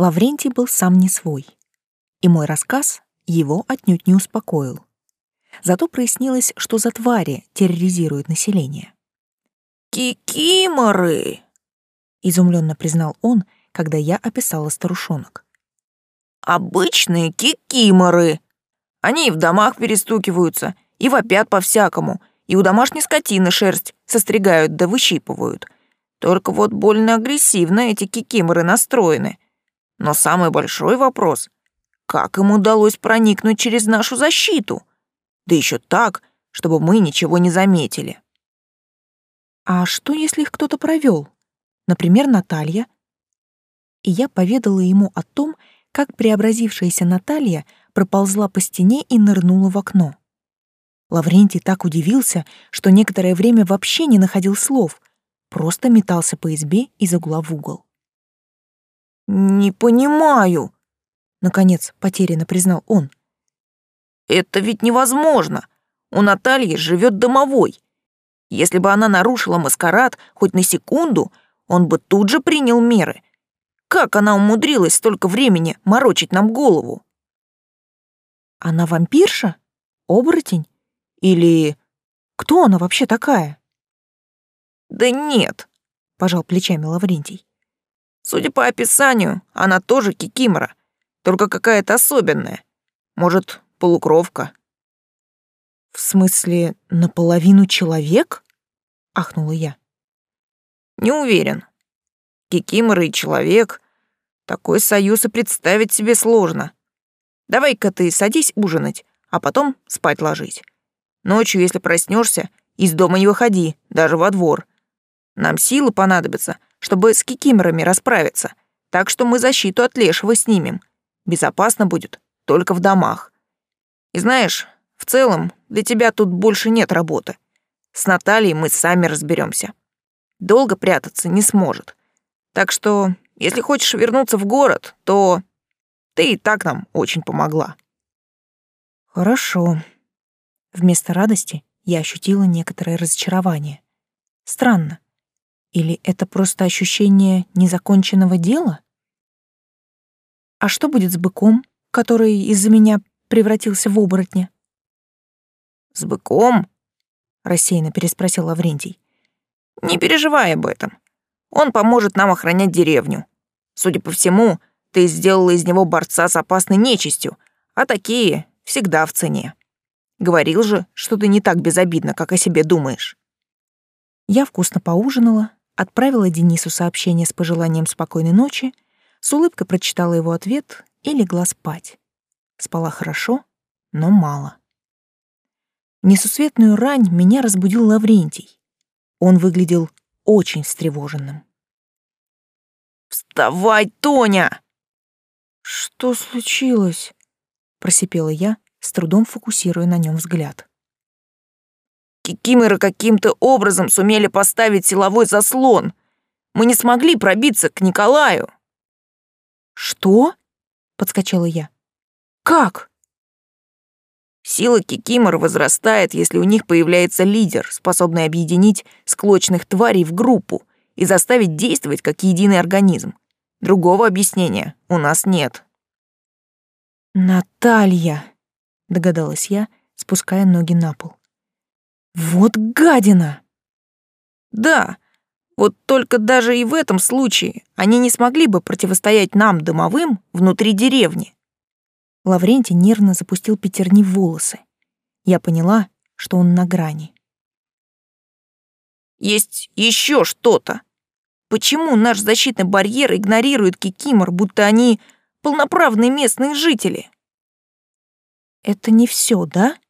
Лаврентий был сам не свой, и мой рассказ его отнюдь не успокоил. Зато прояснилось, что за твари терроризируют население. «Кикиморы!» — изумленно признал он, когда я описала старушонок. «Обычные кикиморы! Они и в домах перестукиваются, и вопят по-всякому, и у домашней скотины шерсть состригают да выщипывают. Только вот больно агрессивно эти кикиморы настроены. Но самый большой вопрос — как им удалось проникнуть через нашу защиту? Да еще так, чтобы мы ничего не заметили. А что, если их кто-то провел? Например, Наталья? И я поведала ему о том, как преобразившаяся Наталья проползла по стене и нырнула в окно. Лаврентий так удивился, что некоторое время вообще не находил слов, просто метался по избе из угла в угол. «Не понимаю», — наконец потерянно признал он. «Это ведь невозможно. У Натальи живет домовой. Если бы она нарушила маскарад хоть на секунду, он бы тут же принял меры. Как она умудрилась столько времени морочить нам голову?» «Она вампирша? Оборотень? Или кто она вообще такая? Да нет, пожал плечами Лаврентий. Судя по описанию, она тоже кикимора, только какая-то особенная. Может, полукровка. В смысле, наполовину человек? ахнула я. Не уверен. Кикимора и человек такой союз и представить себе сложно. Давай-ка ты садись ужинать, а потом спать ложись. Ночью, если проснешься, из дома не выходи, даже во двор. Нам силы понадобятся, чтобы с кикиморами расправиться, так что мы защиту от лешего снимем. Безопасно будет только в домах. И знаешь, в целом для тебя тут больше нет работы. С Натальей мы сами разберемся. Долго прятаться не сможет. Так что, если хочешь вернуться в город, то ты и так нам очень помогла. Хорошо, Вместо радости я ощутила некоторое разочарование. Странно. Или это просто ощущение незаконченного дела? А что будет с быком, который из-за меня превратился в оборотня? С быком? рассеянно переспросил Лаврентий. Не переживай об этом. Он поможет нам охранять деревню. Судя по всему, ты сделала из него борца с опасной нечистью, а такие всегда в цене. Говорил же, что ты не так безобидна, как о себе думаешь. Я вкусно поужинала, отправила Денису сообщение с пожеланием спокойной ночи, с улыбкой прочитала его ответ и легла спать. Спала хорошо, но мало. Несусветную рань меня разбудил Лаврентий. Он выглядел очень встревоженным. «Вставай, Тоня!» «Что случилось?» — просипела я, с трудом фокусируя на нем взгляд. Кикимеры каким-то образом сумели поставить силовой заслон. Мы не смогли пробиться к Николаю. Что? подскочила я. Как? Сила кикимор возрастает, если у них появляется лидер, способный объединить склочных тварей в группу и заставить действовать как единый организм. Другого объяснения у нас нет. Наталья, догадалась я, спуская ноги на пол. Вот гадина. Да. Вот только даже и в этом случае они не смогли бы противостоять нам домовым внутри деревни. Лаврентий нервно запустил пятерни в волосы. Я поняла, что он на грани. Есть еще что-то. Почему наш защитный барьер игнорирует кикимор, будто они полноправные местные жители? «Это не все, да?» —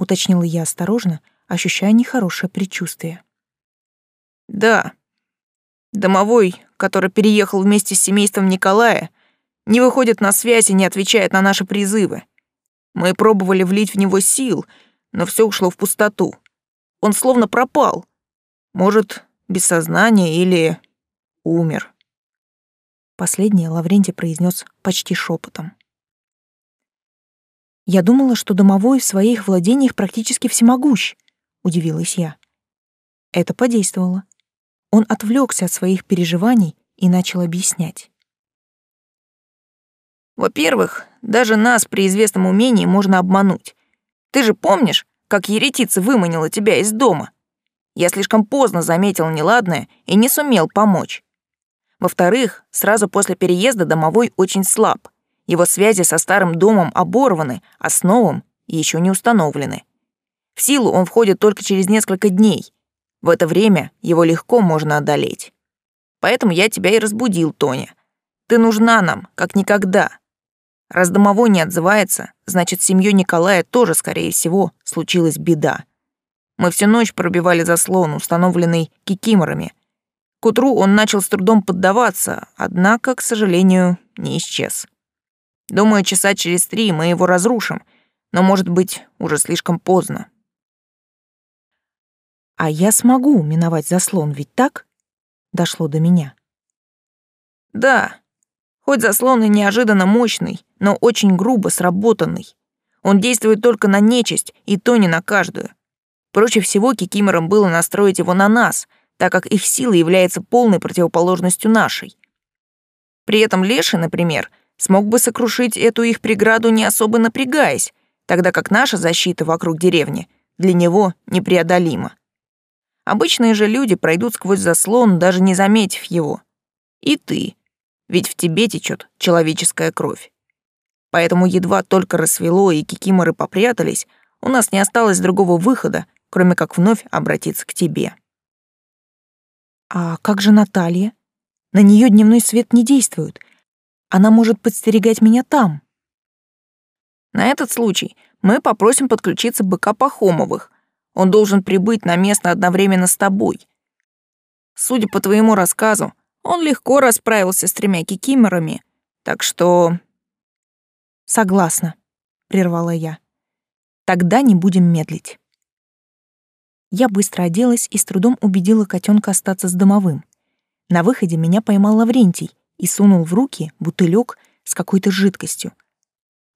уточнила я осторожно, ощущая нехорошее предчувствие. «Да. Домовой, который переехал вместе с семейством Николая, не выходит на связь и не отвечает на наши призывы. Мы пробовали влить в него сил, но все ушло в пустоту. Он словно пропал. Может, без сознания или умер». Последнее Лаврентий произнес почти шепотом. Я думала, что домовой в своих владениях практически всемогущ, удивилась я. Это подействовало. Он отвлекся от своих переживаний и начал объяснять. Во-первых, даже нас при известном умении можно обмануть. Ты же помнишь, как еретица выманила тебя из дома? Я слишком поздно заметил неладное и не сумел помочь. Во-вторых, сразу после переезда домовой очень слаб. Его связи со старым домом оборваны, а с новым еще не установлены. В силу он входит только через несколько дней. В это время его легко можно одолеть. Поэтому я тебя и разбудил, Тоня. Ты нужна нам, как никогда. Раз домовой не отзывается, значит, с семьей Николая тоже, скорее всего, случилась беда. Мы всю ночь пробивали заслон, установленный кикиморами. К утру он начал с трудом поддаваться, однако, к сожалению, не исчез. Думаю, часа через три мы его разрушим, но, может быть, уже слишком поздно. А я смогу миновать заслон, ведь так? Дошло до меня. Да, хоть заслон и неожиданно мощный, но очень грубо сработанный. Он действует только на нечисть, и то не на каждую. Проще всего кикиморам было настроить его на нас, так как их сила является полной противоположностью нашей. При этом Леший, например, смог бы сокрушить эту их преграду, не особо напрягаясь, тогда как наша защита вокруг деревни для него непреодолима. Обычные же люди пройдут сквозь заслон, даже не заметив его. И ты, ведь в тебе течет человеческая кровь. Поэтому едва только рассвело и кикиморы попрятались, у нас не осталось другого выхода, кроме как вновь обратиться к тебе. А как же Наталья? На нее дневной свет не действует. Она может подстерегать меня там. На этот случай мы попросим подключиться быка Пахомовых. Он должен прибыть на место одновременно с тобой. Судя по твоему рассказу, он легко расправился с тремя кикиморами, так что... Согласна, прервала я. Тогда не будем медлить. Я быстро оделась и с трудом убедила котенка остаться с домовым. На выходе меня поймал Лаврентий и сунул в руки бутылек с какой-то жидкостью,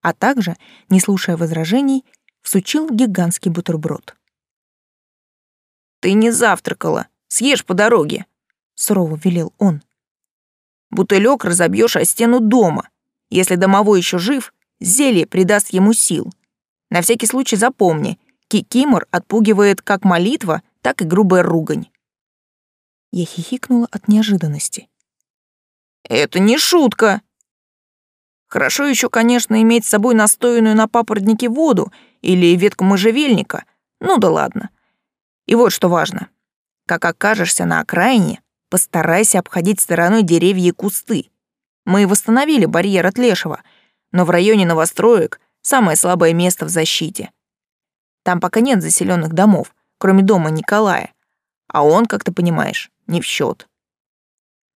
а также, не слушая возражений, всучил гигантский бутерброд. «Ты не завтракала, съешь по дороге», — сурово велел он. «Бутылек разобьешь о стену дома. Если домовой еще жив, зелье придаст ему сил. На всякий случай запомни, кикимор отпугивает как молитва, так и грубая ругань». Я хихикнула от неожиданности. «Это не шутка!» Хорошо еще, конечно, иметь с собой настоянную на папоротнике воду или ветку можжевельника. Ну да ладно. И вот что важно. Как окажешься на окраине, постарайся обходить стороной деревья и кусты. Мы восстановили барьер от лешего, но в районе новостроек самое слабое место в защите. Там пока нет заселенных домов, кроме дома Николая. А он, как ты понимаешь, не в счет.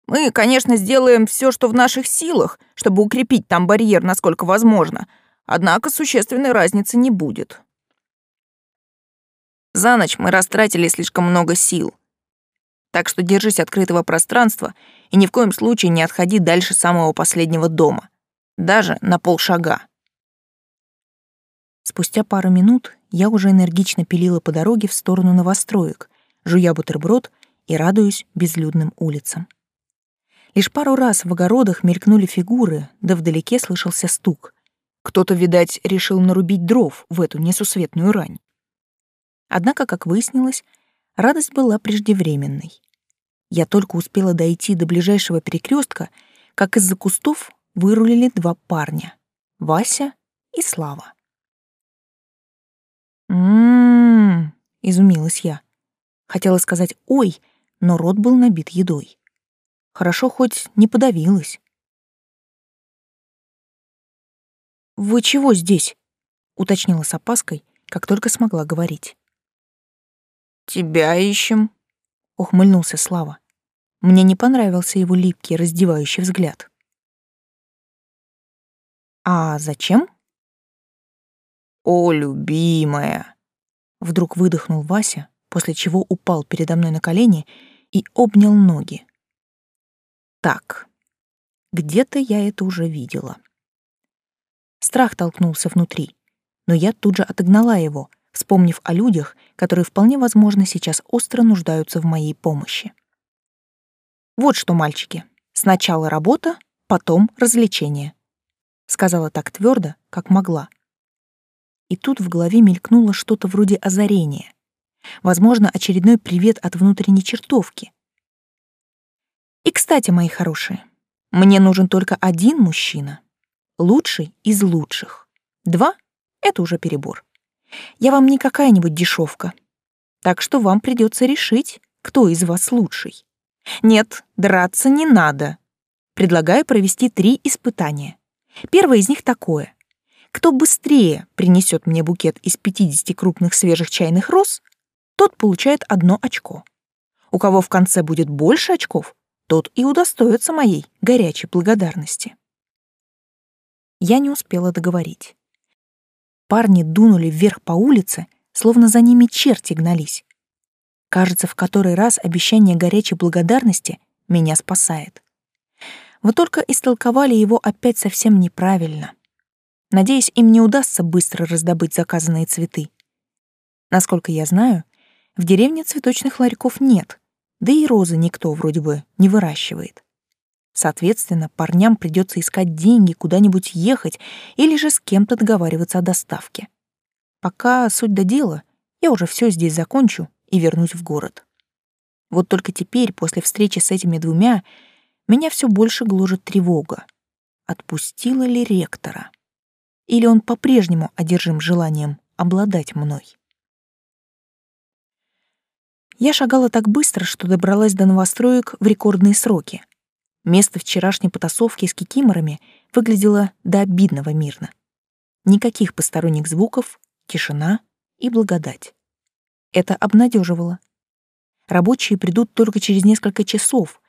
Мы, конечно, сделаем все, что в наших силах, чтобы укрепить там барьер, насколько возможно, однако существенной разницы не будет. За ночь мы растратили слишком много сил. Так что держись открытого пространства и ни в коем случае не отходи дальше самого последнего дома, даже на полшага. Спустя пару минут я уже энергично пилила по дороге в сторону новостроек, жуя бутерброд и радуюсь безлюдным улицам. Лишь пару раз в огородах мелькнули фигуры, да вдалеке слышался стук. Кто-то, видать, решил нарубить дров в эту несусветную рань. Однако, как выяснилось, радость была преждевременной. Я только успела дойти до ближайшего перекрестка, как из-за кустов вырулили два парня — Вася и Слава. «М-м-м», изумилась я. Хотела сказать «ой», но рот был набит едой. Хорошо хоть не подавилась. «Вы чего здесь?» — уточнила с опаской, как только смогла говорить. «Тебя ищем», — ухмыльнулся Слава. Мне не понравился его липкий, раздевающий взгляд. «А зачем?» «О, любимая!» Вдруг выдохнул Вася, после чего упал передо мной на колени и обнял ноги. Так, где-то я это уже видела. Страх толкнулся внутри, но я тут же отогнала его, вспомнив о людях, которые вполне возможно сейчас остро нуждаются в моей помощи. Вот что, мальчики, сначала работа, потом развлечение. сказала так твердо, как могла. И тут в голове мелькнуло что-то вроде озарения. Возможно, очередной привет от внутренней чертовки. И, кстати, мои хорошие, мне нужен только один мужчина. Лучший из лучших. Два — это уже перебор. Я вам не какая-нибудь дешевка. Так что вам придется решить, кто из вас лучший. Нет, драться не надо. Предлагаю провести три испытания. Первое из них такое. Кто быстрее принесет мне букет из 50 крупных свежих чайных роз, тот получает одно очко. У кого в конце будет больше очков, тот и удостоится моей горячей благодарности. Я не успела договорить. Парни дунули вверх по улице, словно за ними черти гнались. Кажется, в который раз обещание горячей благодарности меня спасает. Вот только истолковали его опять совсем неправильно. Надеюсь, им не удастся быстро раздобыть заказанные цветы. Насколько я знаю, в деревне цветочных ларьков нет, да и розы никто вроде бы не выращивает. Соответственно, парням придется искать деньги, куда-нибудь ехать или же с кем-то договариваться о доставке. Пока суть до дела, я уже все здесь закончу и вернусь в город. Вот только теперь, после встречи с этими двумя, меня все больше гложет тревога. Отпустила ли ректора? Или он по-прежнему одержим желанием обладать мной? Я шагала так быстро, что добралась до новостроек в рекордные сроки. Место вчерашней потасовки с кикиморами выглядело до обидного мирно. Никаких посторонних звуков, тишина и благодать. Это обнадеживало. Рабочие придут только через несколько часов.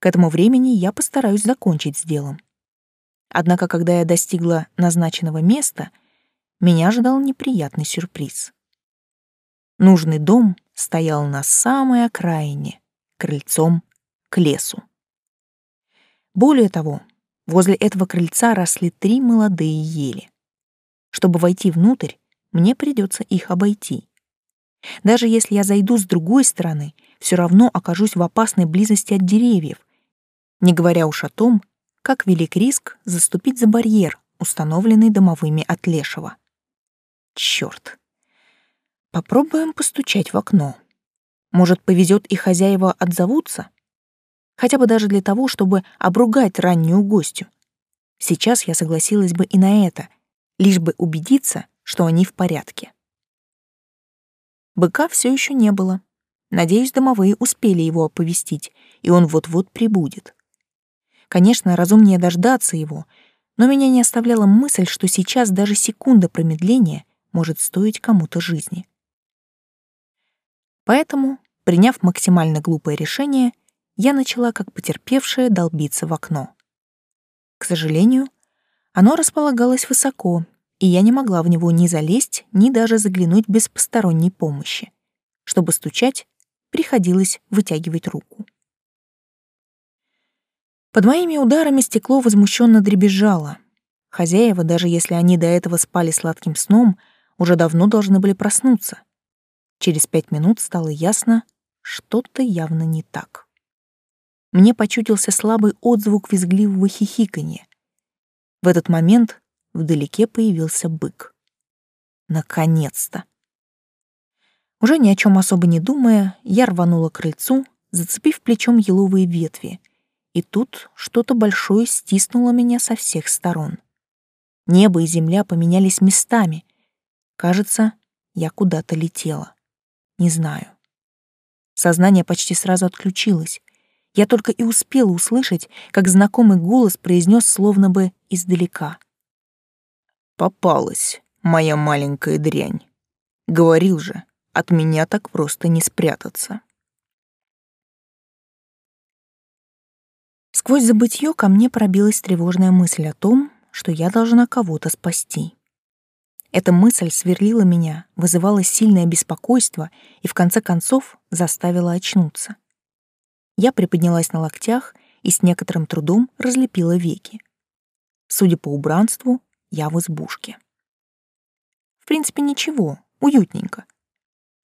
К этому времени я постараюсь закончить с делом. Однако, когда я достигла назначенного места, меня ждал неприятный сюрприз. Нужный дом стоял на самой окраине, крыльцом к лесу. Более того, возле этого крыльца росли три молодые ели. Чтобы войти внутрь, мне придется их обойти. Даже если я зайду с другой стороны, все равно окажусь в опасной близости от деревьев, не говоря уж о том, как велик риск заступить за барьер, установленный домовыми от Лешего. Черт! Попробуем постучать в окно. Может, повезет и хозяева отзовутся? Хотя бы даже для того, чтобы обругать раннюю гостью. Сейчас я согласилась бы и на это, лишь бы убедиться, что они в порядке. Быка все еще не было. Надеюсь, домовые успели его оповестить, и он вот-вот прибудет. Конечно, разумнее дождаться его, но меня не оставляла мысль, что сейчас даже секунда промедления может стоить кому-то жизни. Поэтому, приняв максимально глупое решение, я начала как потерпевшая долбиться в окно. К сожалению, оно располагалось высоко, и я не могла в него ни залезть, ни даже заглянуть без посторонней помощи. Чтобы стучать, приходилось вытягивать руку. Под моими ударами стекло возмущенно дребезжало. Хозяева, даже если они до этого спали сладким сном, уже давно должны были проснуться — Через пять минут стало ясно, что-то явно не так. Мне почудился слабый отзвук визгливого хихиканья. В этот момент вдалеке появился бык. Наконец-то! Уже ни о чем особо не думая, я рванула к крыльцу, зацепив плечом еловые ветви, и тут что-то большое стиснуло меня со всех сторон. Небо и земля поменялись местами. Кажется, я куда-то летела. Не знаю. Сознание почти сразу отключилось. Я только и успела услышать, как знакомый голос произнес словно бы издалека. «Попалась, моя маленькая дрянь. Говорил же, от меня так просто не спрятаться». Сквозь забытье ко мне пробилась тревожная мысль о том, что я должна кого-то спасти. Эта мысль сверлила меня, вызывала сильное беспокойство и в конце концов заставила очнуться. Я приподнялась на локтях и с некоторым трудом разлепила веки. Судя по убранству, я в избушке. В принципе, ничего, уютненько.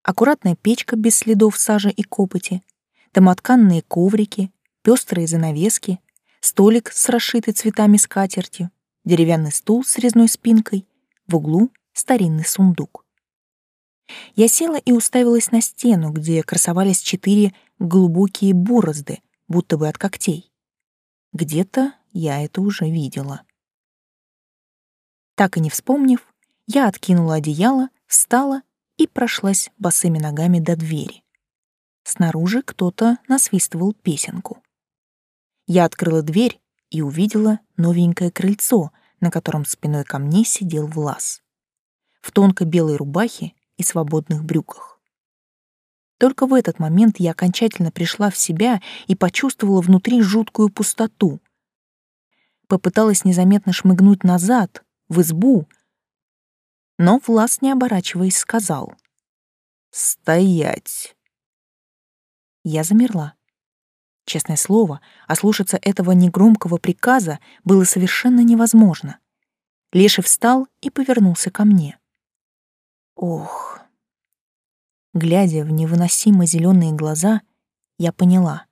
Аккуратная печка без следов сажи и копоти, домотканные коврики, пестрые занавески, столик с расшитой цветами скатертью, деревянный стул с резной спинкой, в углу старинный сундук. Я села и уставилась на стену, где красовались четыре глубокие борозды, будто бы от когтей. Где-то я это уже видела. Так и не вспомнив, я откинула одеяло, встала и прошлась босыми ногами до двери. Снаружи кто-то насвистывал песенку. Я открыла дверь и увидела новенькое крыльцо, на котором спиной ко мне сидел Влас. В тонкой белой рубахе и свободных брюках. Только в этот момент я окончательно пришла в себя и почувствовала внутри жуткую пустоту. Попыталась незаметно шмыгнуть назад, в избу, но Влас, не оборачиваясь, сказал «Стоять!». Я замерла. Честное слово, ослушаться этого негромкого приказа было совершенно невозможно. Леший встал и повернулся ко мне. Ох. Глядя в невыносимо зеленые глаза, я поняла.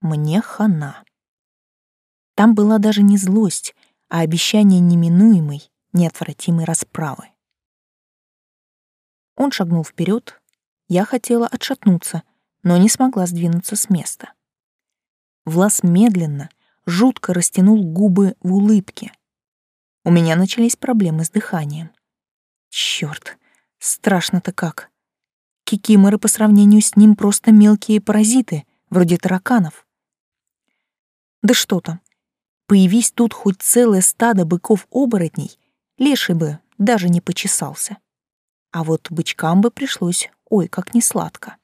Мне хана. Там была даже не злость, а обещание неминуемой, неотвратимой расправы. Он шагнул вперед. Я хотела отшатнуться, но не смогла сдвинуться с места. Влас медленно, жутко растянул губы в улыбке. У меня начались проблемы с дыханием. Чёрт, Страшно-то как. Кикиморы по сравнению с ним просто мелкие паразиты, вроде тараканов. Да что там. Появись тут хоть целое стадо быков-оборотней, леший бы даже не почесался. А вот бычкам бы пришлось ой как несладко.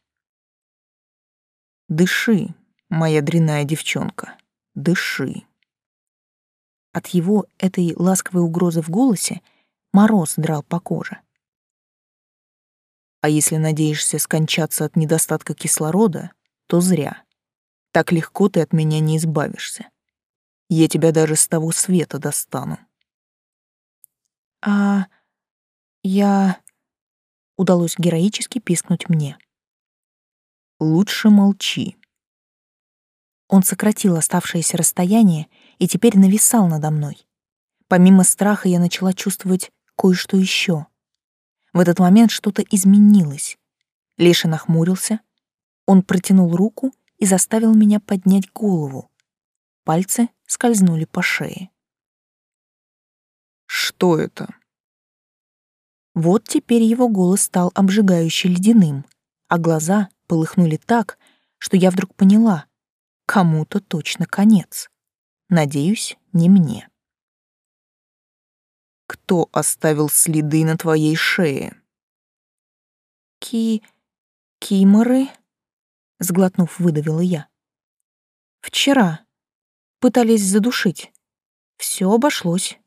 «Дыши, моя дряная девчонка, дыши». От его этой ласковой угрозы в голосе мороз драл по коже. А если надеешься скончаться от недостатка кислорода, то зря. Так легко ты от меня не избавишься. Я тебя даже с того света достану. А я... Удалось героически пискнуть мне. Лучше молчи. Он сократил оставшееся расстояние и теперь нависал надо мной. Помимо страха я начала чувствовать кое-что еще. В этот момент что-то изменилось. Леша нахмурился. Он протянул руку и заставил меня поднять голову. Пальцы скользнули по шее. «Что это?» Вот теперь его голос стал обжигающе ледяным, а глаза полыхнули так, что я вдруг поняла — кому-то точно конец. Надеюсь, не мне кто оставил следы на твоей шее. Ки... киморы? Сглотнув, выдавила я. Вчера. Пытались задушить. Все обошлось.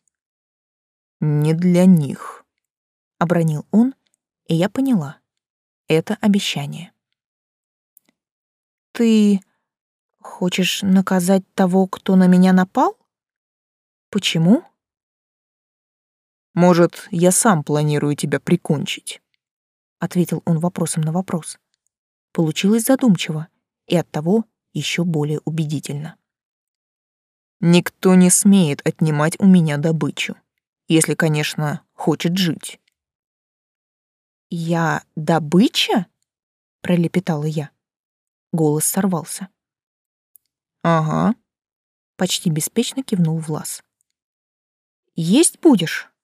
Не для них. Обронил он, и я поняла. Это обещание. Ты хочешь наказать того, кто на меня напал? Почему? Может, я сам планирую тебя прикончить?» Ответил он вопросом на вопрос. Получилось задумчиво и оттого еще более убедительно. «Никто не смеет отнимать у меня добычу, если, конечно, хочет жить». «Я добыча?» — пролепетала я. Голос сорвался. «Ага», — почти беспечно кивнул Влас. «Есть будешь?»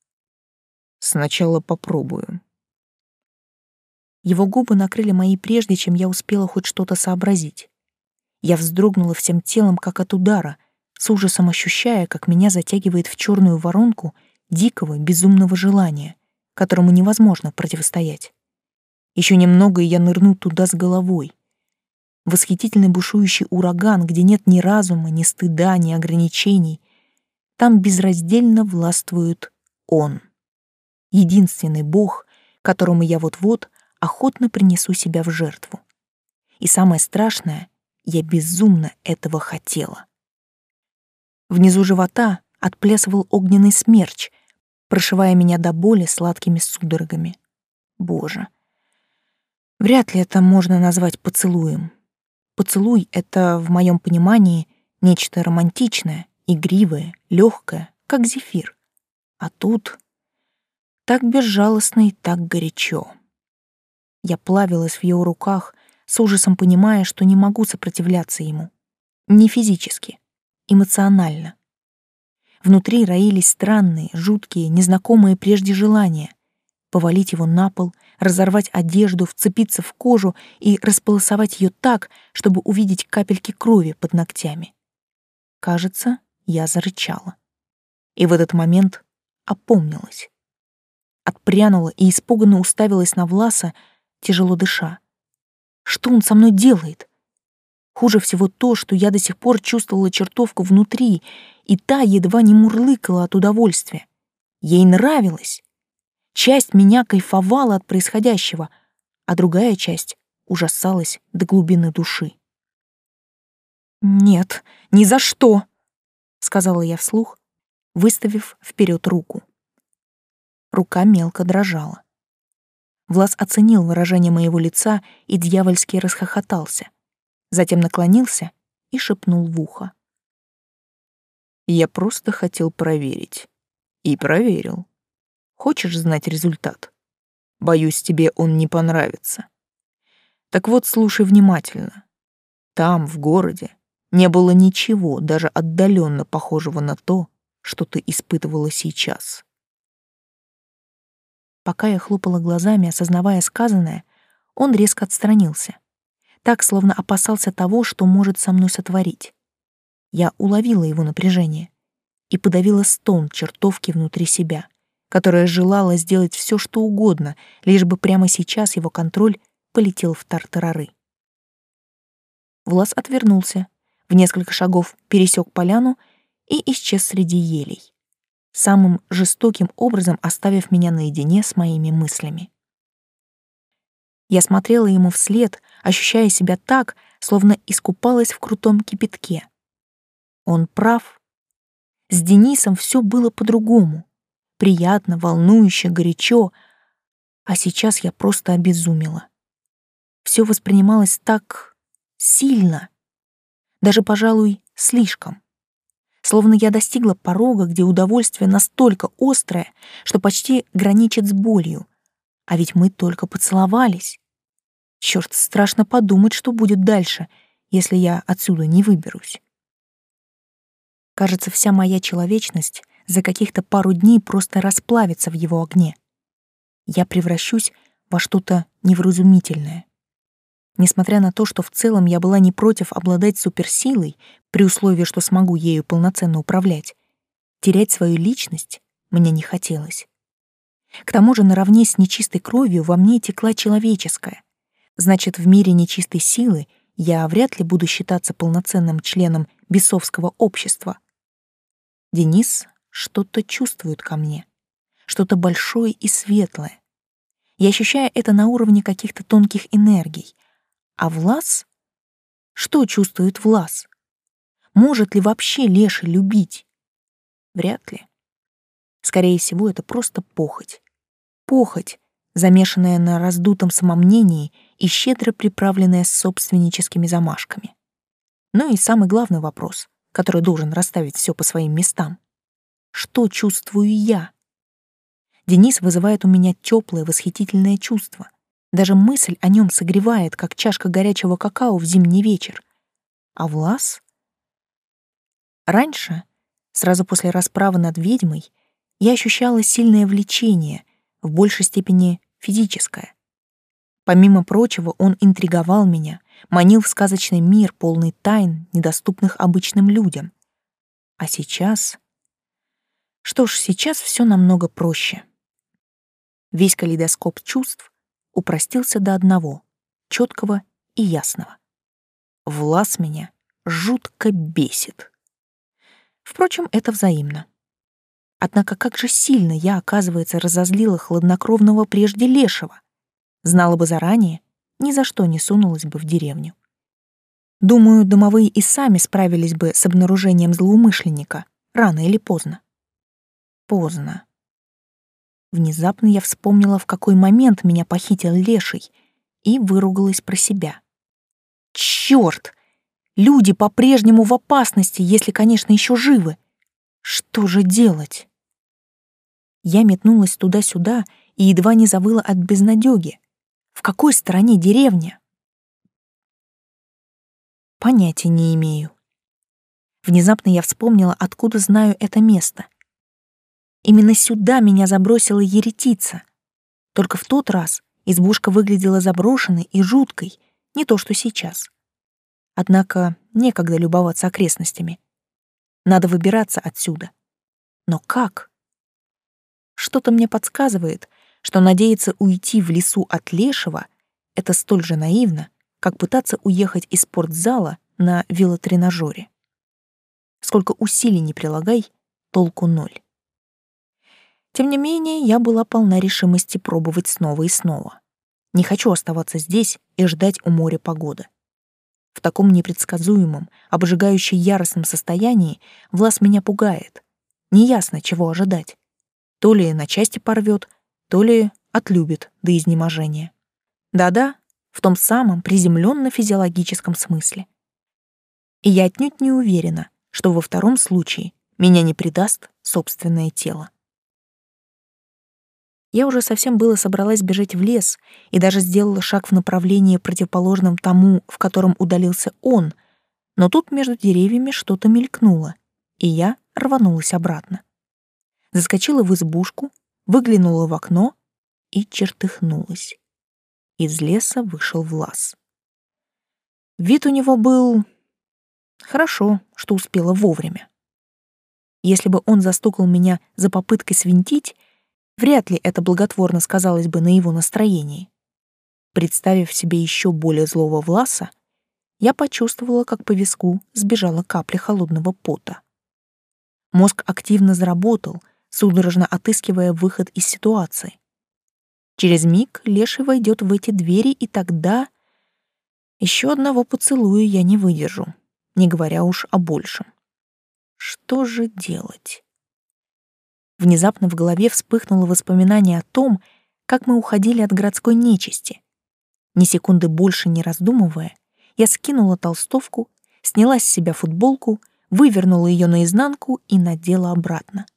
Сначала попробую. Его губы накрыли мои прежде, чем я успела хоть что-то сообразить. Я вздрогнула всем телом, как от удара, с ужасом ощущая, как меня затягивает в черную воронку дикого, безумного желания, которому невозможно противостоять. Еще немного, и я нырну туда с головой. Восхитительный бушующий ураган, где нет ни разума, ни стыда, ни ограничений. Там безраздельно властвует он единственный Бог, которому я вот-вот охотно принесу себя в жертву. И самое страшное, я безумно этого хотела. Внизу живота отплясывал огненный смерч, прошивая меня до боли сладкими судорогами. Боже. Вряд ли это можно назвать поцелуем. Поцелуй — это, в моем понимании, нечто романтичное, игривое, легкое, как зефир. А тут так безжалостно и так горячо. Я плавилась в его руках, с ужасом понимая, что не могу сопротивляться ему. Не физически, эмоционально. Внутри роились странные, жуткие, незнакомые прежде желания. Повалить его на пол, разорвать одежду, вцепиться в кожу и располосовать ее так, чтобы увидеть капельки крови под ногтями. Кажется, я зарычала. И в этот момент опомнилась. Отпрянула и испуганно уставилась на Власа, тяжело дыша. Что он со мной делает? Хуже всего то, что я до сих пор чувствовала чертовку внутри, и та едва не мурлыкала от удовольствия. Ей нравилось. Часть меня кайфовала от происходящего, а другая часть ужасалась до глубины души. «Нет, ни за что!» — сказала я вслух, выставив вперед руку. Рука мелко дрожала. Влас оценил выражение моего лица и дьявольски расхохотался. Затем наклонился и шепнул в ухо. «Я просто хотел проверить. И проверил. Хочешь знать результат? Боюсь, тебе он не понравится. Так вот, слушай внимательно. Там, в городе, не было ничего, даже отдаленно похожего на то, что ты испытывала сейчас. Пока я хлопала глазами, осознавая сказанное, он резко отстранился. Так, словно опасался того, что может со мной сотворить. Я уловила его напряжение и подавила стон чертовки внутри себя которая желала сделать все, что угодно, лишь бы прямо сейчас его контроль полетел в тартарары. Влас отвернулся, в несколько шагов пересек поляну и исчез среди елей, самым жестоким образом оставив меня наедине с моими мыслями. Я смотрела ему вслед, ощущая себя так, словно искупалась в крутом кипятке. Он прав. С Денисом все было по-другому приятно, волнующе, горячо. А сейчас я просто обезумела. Все воспринималось так сильно, даже, пожалуй, слишком. Словно я достигла порога, где удовольствие настолько острое, что почти граничит с болью. А ведь мы только поцеловались. Черт, страшно подумать, что будет дальше, если я отсюда не выберусь. Кажется, вся моя человечность за каких-то пару дней просто расплавится в его огне. Я превращусь во что-то невразумительное. Несмотря на то, что в целом я была не против обладать суперсилой, при условии, что смогу ею полноценно управлять, терять свою личность мне не хотелось. К тому же наравне с нечистой кровью во мне текла человеческая. Значит, в мире нечистой силы я вряд ли буду считаться полноценным членом бесовского общества. Денис что-то чувствуют ко мне, что-то большое и светлое. Я ощущаю это на уровне каких-то тонких энергий. А Влас? Что чувствует Влас? Может ли вообще Леша любить? Вряд ли. Скорее всего, это просто похоть. Похоть, замешанная на раздутом самомнении и щедро приправленная собственническими замашками. Ну и самый главный вопрос, который должен расставить все по своим местам — что чувствую я. Денис вызывает у меня теплое, восхитительное чувство. Даже мысль о нем согревает, как чашка горячего какао в зимний вечер. А Влас? Раньше, сразу после расправы над ведьмой, я ощущала сильное влечение, в большей степени физическое. Помимо прочего, он интриговал меня, манил в сказочный мир, полный тайн, недоступных обычным людям. А сейчас что ж, сейчас все намного проще. Весь калейдоскоп чувств упростился до одного, четкого и ясного. Влас меня жутко бесит. Впрочем, это взаимно. Однако как же сильно я, оказывается, разозлила хладнокровного прежде лешего. Знала бы заранее, ни за что не сунулась бы в деревню. Думаю, домовые и сами справились бы с обнаружением злоумышленника, рано или поздно поздно. Внезапно я вспомнила, в какой момент меня похитил леший, и выругалась про себя. Чёрт! Люди по-прежнему в опасности, если, конечно, еще живы. Что же делать? Я метнулась туда-сюда и едва не завыла от безнадёги. В какой стороне деревня? Понятия не имею. Внезапно я вспомнила, откуда знаю это место. Именно сюда меня забросила еретица. Только в тот раз избушка выглядела заброшенной и жуткой, не то что сейчас. Однако некогда любоваться окрестностями. Надо выбираться отсюда. Но как? Что-то мне подсказывает, что надеяться уйти в лесу от лешего — это столь же наивно, как пытаться уехать из спортзала на велотренажере. Сколько усилий не прилагай, толку ноль. Тем не менее, я была полна решимости пробовать снова и снова. Не хочу оставаться здесь и ждать у моря погоды. В таком непредсказуемом, обжигающе яростном состоянии Влас меня пугает. Неясно, чего ожидать. То ли на части порвет, то ли отлюбит до изнеможения. Да-да, в том самом приземленно-физиологическом смысле. И я отнюдь не уверена, что во втором случае меня не предаст собственное тело. Я уже совсем было собралась бежать в лес и даже сделала шаг в направлении противоположном тому, в котором удалился он, но тут между деревьями что-то мелькнуло, и я рванулась обратно. Заскочила в избушку, выглянула в окно и чертыхнулась. Из леса вышел Влас. Вид у него был... Хорошо, что успела вовремя. Если бы он застукал меня за попыткой свинтить, Вряд ли это благотворно сказалось бы на его настроении. Представив себе еще более злого Власа, я почувствовала, как по виску сбежала капля холодного пота. Мозг активно заработал, судорожно отыскивая выход из ситуации. Через миг Леший войдет в эти двери, и тогда... Еще одного поцелуя я не выдержу, не говоря уж о большем. Что же делать? Внезапно в голове вспыхнуло воспоминание о том, как мы уходили от городской нечисти. Ни секунды больше не раздумывая, я скинула толстовку, сняла с себя футболку, вывернула ее наизнанку и надела обратно.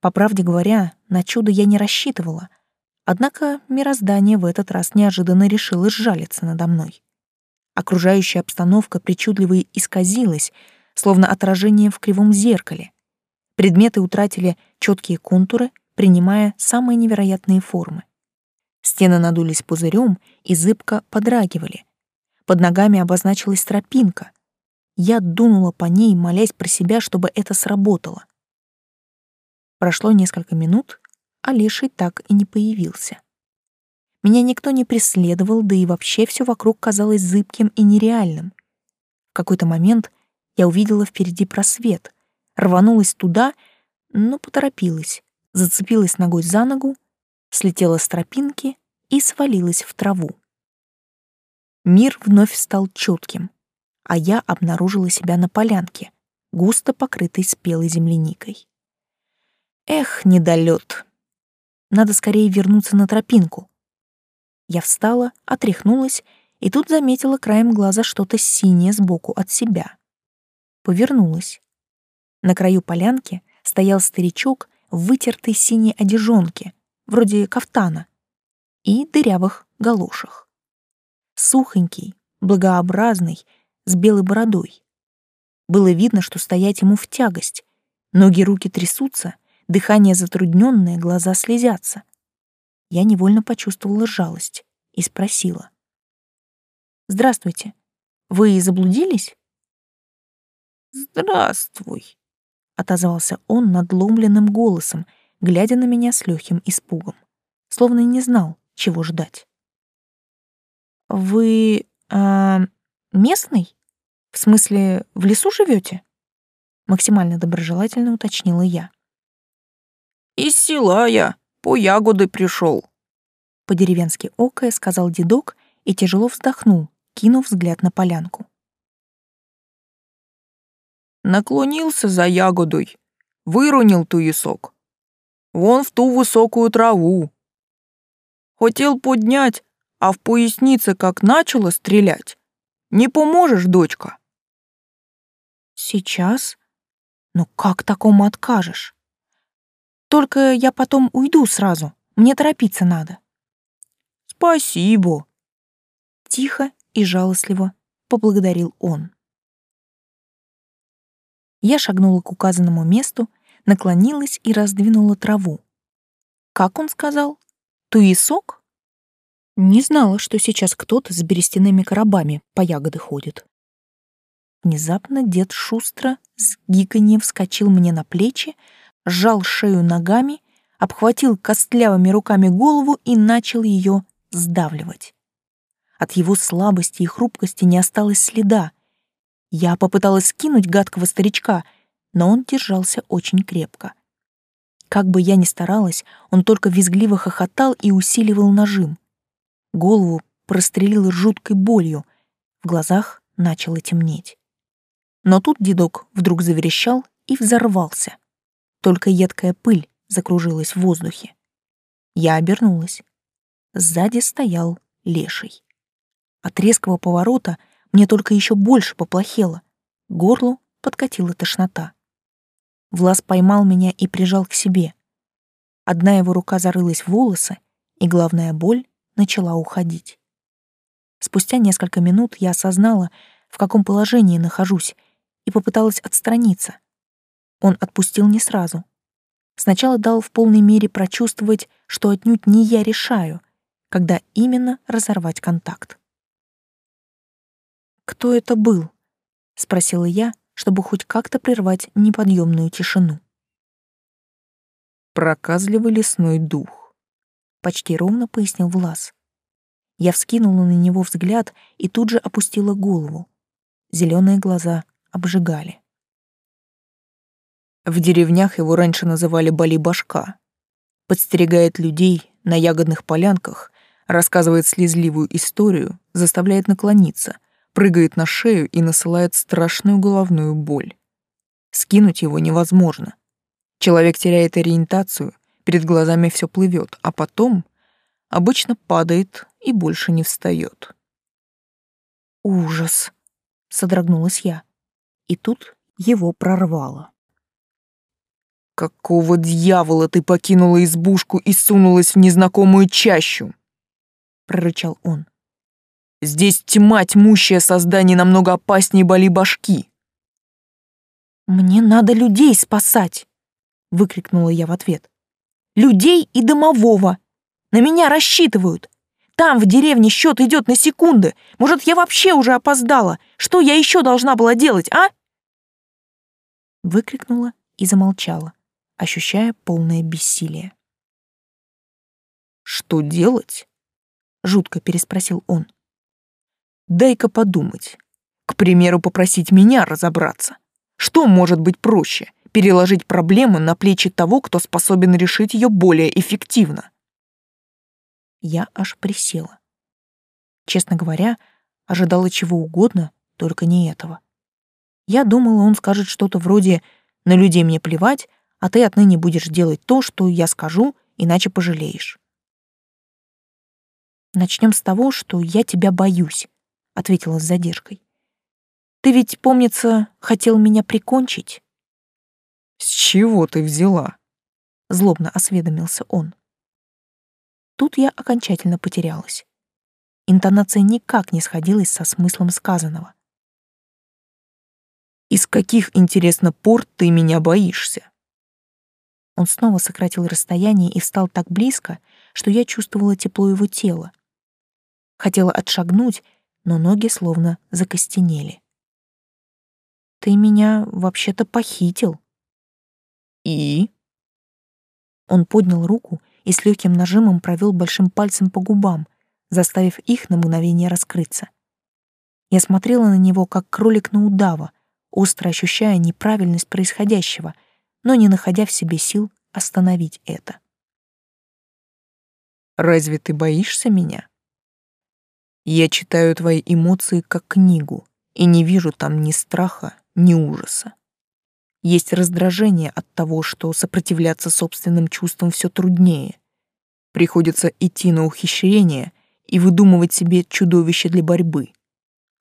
По правде говоря, на чудо я не рассчитывала, однако мироздание в этот раз неожиданно решило сжалиться надо мной. Окружающая обстановка причудливо исказилась, словно отражение в кривом зеркале. Предметы утратили четкие контуры, принимая самые невероятные формы. Стены надулись пузырем и зыбко подрагивали. Под ногами обозначилась тропинка. Я дунула по ней, молясь про себя, чтобы это сработало. Прошло несколько минут, а Леший так и не появился. Меня никто не преследовал, да и вообще все вокруг казалось зыбким и нереальным. В какой-то момент я увидела впереди просвет, рванулась туда, но поторопилась, зацепилась ногой за ногу, слетела с тропинки и свалилась в траву. Мир вновь стал четким, а я обнаружила себя на полянке, густо покрытой спелой земляникой. Эх, недолет. Надо скорее вернуться на тропинку. Я встала, отряхнулась и тут заметила краем глаза что-то синее сбоку от себя. Повернулась. На краю полянки стоял старичок в вытертой синей одежонке, вроде кафтана, и дырявых галошах. Сухонький, благообразный, с белой бородой. Было видно, что стоять ему в тягость. Ноги руки трясутся, дыхание затрудненное, глаза слезятся. Я невольно почувствовала жалость и спросила. «Здравствуйте. Вы заблудились?» «Здравствуй», отозвался он надломленным голосом, глядя на меня с легким испугом, словно не знал, чего ждать. Вы э, местный? В смысле, в лесу живете? Максимально доброжелательно уточнила я. Из села я, по ягоды пришел. По-деревенски окая сказал дедок и тяжело вздохнул, кинув взгляд на полянку наклонился за ягодой, выронил туесок. Вон в ту высокую траву. Хотел поднять, а в пояснице как начало стрелять. Не поможешь, дочка? Сейчас? Ну как такому откажешь? Только я потом уйду сразу. Мне торопиться надо. Спасибо. Тихо и жалостливо поблагодарил он. Я шагнула к указанному месту, наклонилась и раздвинула траву. Как он сказал? Туесок? Не знала, что сейчас кто-то с берестяными коробами по ягоды ходит. Внезапно дед шустро с гиканьем вскочил мне на плечи, сжал шею ногами, обхватил костлявыми руками голову и начал ее сдавливать. От его слабости и хрупкости не осталось следа. Я попыталась скинуть гадкого старичка, но он держался очень крепко. Как бы я ни старалась, он только визгливо хохотал и усиливал нажим. Голову прострелило жуткой болью, в глазах начало темнеть. Но тут дедок вдруг заверещал и взорвался. Только едкая пыль закружилась в воздухе. Я обернулась. Сзади стоял леший. От резкого поворота мне только еще больше поплохело. Горлу подкатила тошнота. Влас поймал меня и прижал к себе. Одна его рука зарылась в волосы, и главная боль начала уходить. Спустя несколько минут я осознала, в каком положении нахожусь, и попыталась отстраниться. Он отпустил не сразу. Сначала дал в полной мере прочувствовать, что отнюдь не я решаю, когда именно разорвать контакт. «Кто это был?» — спросила я, чтобы хоть как-то прервать неподъемную тишину. «Проказливый лесной дух», — почти ровно пояснил Влас. Я вскинула на него взгляд и тут же опустила голову. Зеленые глаза обжигали. В деревнях его раньше называли Бали-башка. Подстерегает людей на ягодных полянках, рассказывает слезливую историю, заставляет наклониться, прыгает на шею и насылает страшную головную боль. Скинуть его невозможно. Человек теряет ориентацию, перед глазами все плывет, а потом обычно падает и больше не встает. «Ужас!» — содрогнулась я. И тут его прорвало. «Какого дьявола ты покинула избушку и сунулась в незнакомую чащу?» — прорычал он. Здесь тьма тьмущее создание намного опаснее боли башки. «Мне надо людей спасать!» — выкрикнула я в ответ. «Людей и домового! На меня рассчитывают! Там, в деревне, счет идет на секунды! Может, я вообще уже опоздала? Что я еще должна была делать, а?» Выкрикнула и замолчала, ощущая полное бессилие. «Что делать?» — жутко переспросил он. Дай-ка подумать. К примеру, попросить меня разобраться. Что может быть проще? Переложить проблему на плечи того, кто способен решить ее более эффективно. Я аж присела. Честно говоря, ожидала чего угодно, только не этого. Я думала, он скажет что-то вроде «на людей мне плевать, а ты отныне будешь делать то, что я скажу, иначе пожалеешь». Начнем с того, что я тебя боюсь, — ответила с задержкой. «Ты ведь, помнится, хотел меня прикончить?» «С чего ты взяла?» — злобно осведомился он. Тут я окончательно потерялась. Интонация никак не сходилась со смыслом сказанного. «Из каких, интересно, пор ты меня боишься?» Он снова сократил расстояние и встал так близко, что я чувствовала тепло его тела. Хотела отшагнуть, но ноги словно закостенели. «Ты меня вообще-то похитил». «И?» Он поднял руку и с легким нажимом провел большим пальцем по губам, заставив их на мгновение раскрыться. Я смотрела на него, как кролик на удава, остро ощущая неправильность происходящего, но не находя в себе сил остановить это. «Разве ты боишься меня?» Я читаю твои эмоции как книгу и не вижу там ни страха, ни ужаса. Есть раздражение от того, что сопротивляться собственным чувствам все труднее. Приходится идти на ухищрение и выдумывать себе чудовище для борьбы.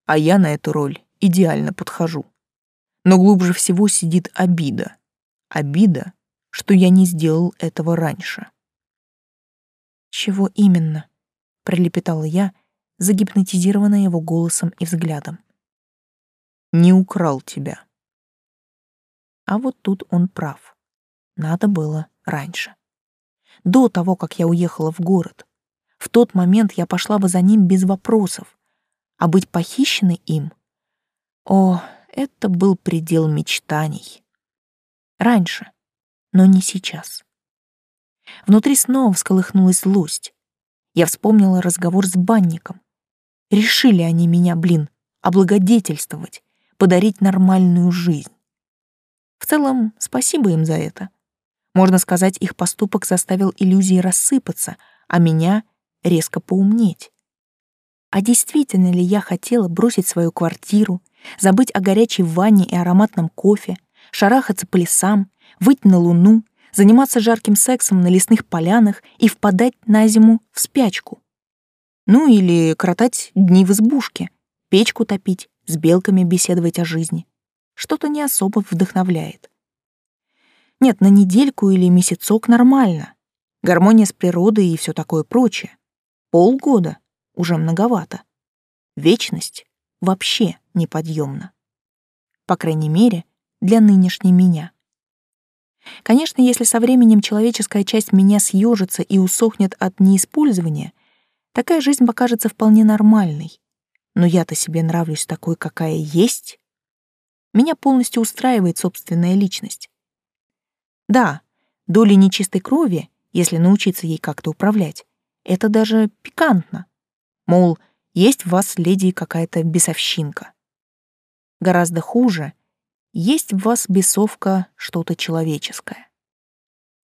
А я на эту роль идеально подхожу. Но глубже всего сидит обида. Обида, что я не сделал этого раньше. «Чего именно?» — пролепетала я, загипнотизированная его голосом и взглядом. «Не украл тебя». А вот тут он прав. Надо было раньше. До того, как я уехала в город. В тот момент я пошла бы за ним без вопросов. А быть похищенной им... О, это был предел мечтаний. Раньше, но не сейчас. Внутри снова всколыхнулась злость. Я вспомнила разговор с банником. Решили они меня, блин, облагодетельствовать, подарить нормальную жизнь. В целом, спасибо им за это. Можно сказать, их поступок заставил иллюзии рассыпаться, а меня резко поумнеть. А действительно ли я хотела бросить свою квартиру, забыть о горячей ванне и ароматном кофе, шарахаться по лесам, выйти на луну, заниматься жарким сексом на лесных полянах и впадать на зиму в спячку? Ну или кротать дни в избушке, печку топить, с белками беседовать о жизни. Что-то не особо вдохновляет. Нет, на недельку или месяцок нормально. Гармония с природой и все такое прочее. Полгода уже многовато. Вечность вообще неподъемна. По крайней мере, для нынешней меня. Конечно, если со временем человеческая часть меня съежится и усохнет от неиспользования, такая жизнь покажется вполне нормальной. Но я-то себе нравлюсь такой, какая есть. Меня полностью устраивает собственная личность. Да, доля нечистой крови, если научиться ей как-то управлять, это даже пикантно. Мол, есть в вас, леди, какая-то бесовщинка. Гораздо хуже — есть в вас бесовка что-то человеческое.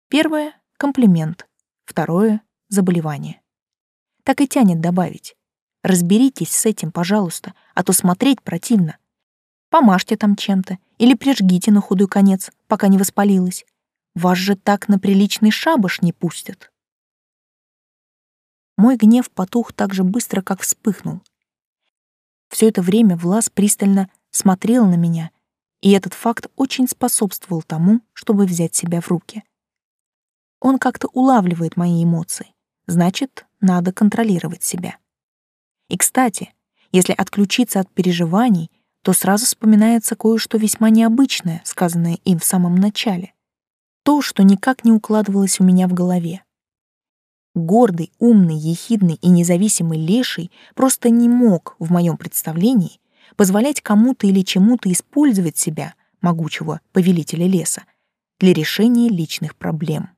Первое — комплимент, второе — заболевание. Так и тянет добавить. Разберитесь с этим, пожалуйста, а то смотреть противно. Помажьте там чем-то или прижгите на худой конец, пока не воспалилось. Вас же так на приличный шабаш не пустят. Мой гнев потух так же быстро, как вспыхнул. Все это время Влас пристально смотрел на меня — и этот факт очень способствовал тому, чтобы взять себя в руки. Он как-то улавливает мои эмоции, значит, надо контролировать себя. И, кстати, если отключиться от переживаний, то сразу вспоминается кое-что весьма необычное, сказанное им в самом начале. То, что никак не укладывалось у меня в голове. Гордый, умный, ехидный и независимый леший просто не мог, в моем представлении, позволять кому-то или чему-то использовать себя, могучего повелителя леса, для решения личных проблем.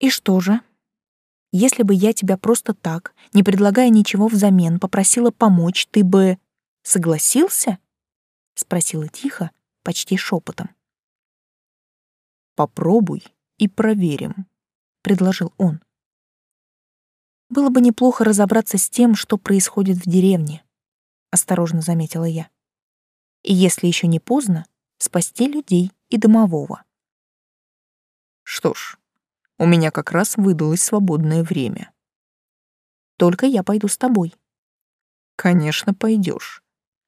И что же? Если бы я тебя просто так, не предлагая ничего взамен, попросила помочь, ты бы согласился? спросила тихо, почти шепотом. Попробуй и проверим, предложил он. Было бы неплохо разобраться с тем, что происходит в деревне, осторожно заметила я. И если еще не поздно, спасти людей и домового. Что ж, у меня как раз выдалось свободное время. Только я пойду с тобой. Конечно, пойдешь,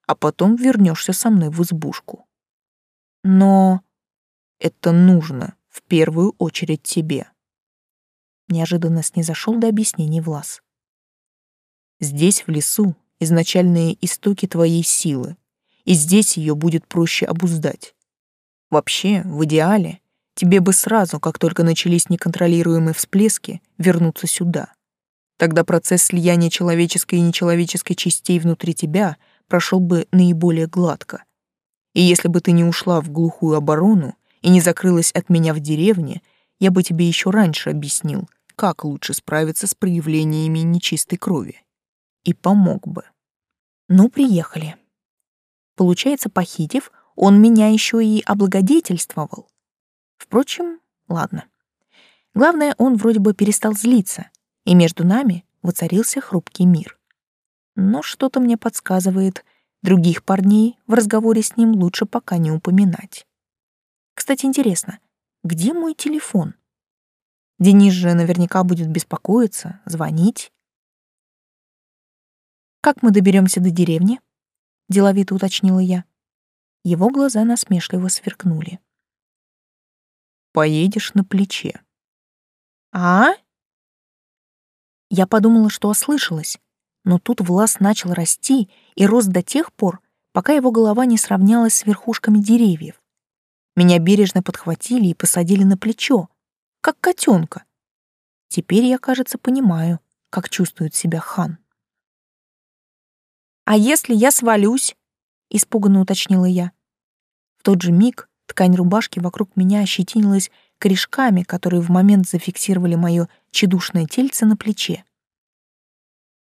а потом вернешься со мной в избушку. Но это нужно в первую очередь тебе неожиданно снизошел до объяснений Влас. Здесь, в лесу, изначальные истоки твоей силы, и здесь ее будет проще обуздать. Вообще, в идеале, тебе бы сразу, как только начались неконтролируемые всплески, вернуться сюда. Тогда процесс слияния человеческой и нечеловеческой частей внутри тебя прошел бы наиболее гладко. И если бы ты не ушла в глухую оборону и не закрылась от меня в деревне, я бы тебе еще раньше объяснил, как лучше справиться с проявлениями нечистой крови. И помог бы. Ну, приехали. Получается, похитив, он меня еще и облагодетельствовал. Впрочем, ладно. Главное, он вроде бы перестал злиться, и между нами воцарился хрупкий мир. Но что-то мне подсказывает, других парней в разговоре с ним лучше пока не упоминать. Кстати, интересно, где мой телефон? Денис же наверняка будет беспокоиться, звонить. Как мы доберемся до деревни? деловито уточнила я. Его глаза насмешливо сверкнули. Поедешь на плече. А? Я подумала, что ослышалась, но тут Влас начал расти и рос до тех пор, пока его голова не сравнялась с верхушками деревьев. Меня бережно подхватили и посадили на плечо, как котенка. Теперь я, кажется, понимаю, как чувствует себя хан. «А если я свалюсь?» — испуганно уточнила я. В тот же миг ткань рубашки вокруг меня ощетинилась корешками, которые в момент зафиксировали мое чедушное тельце на плече.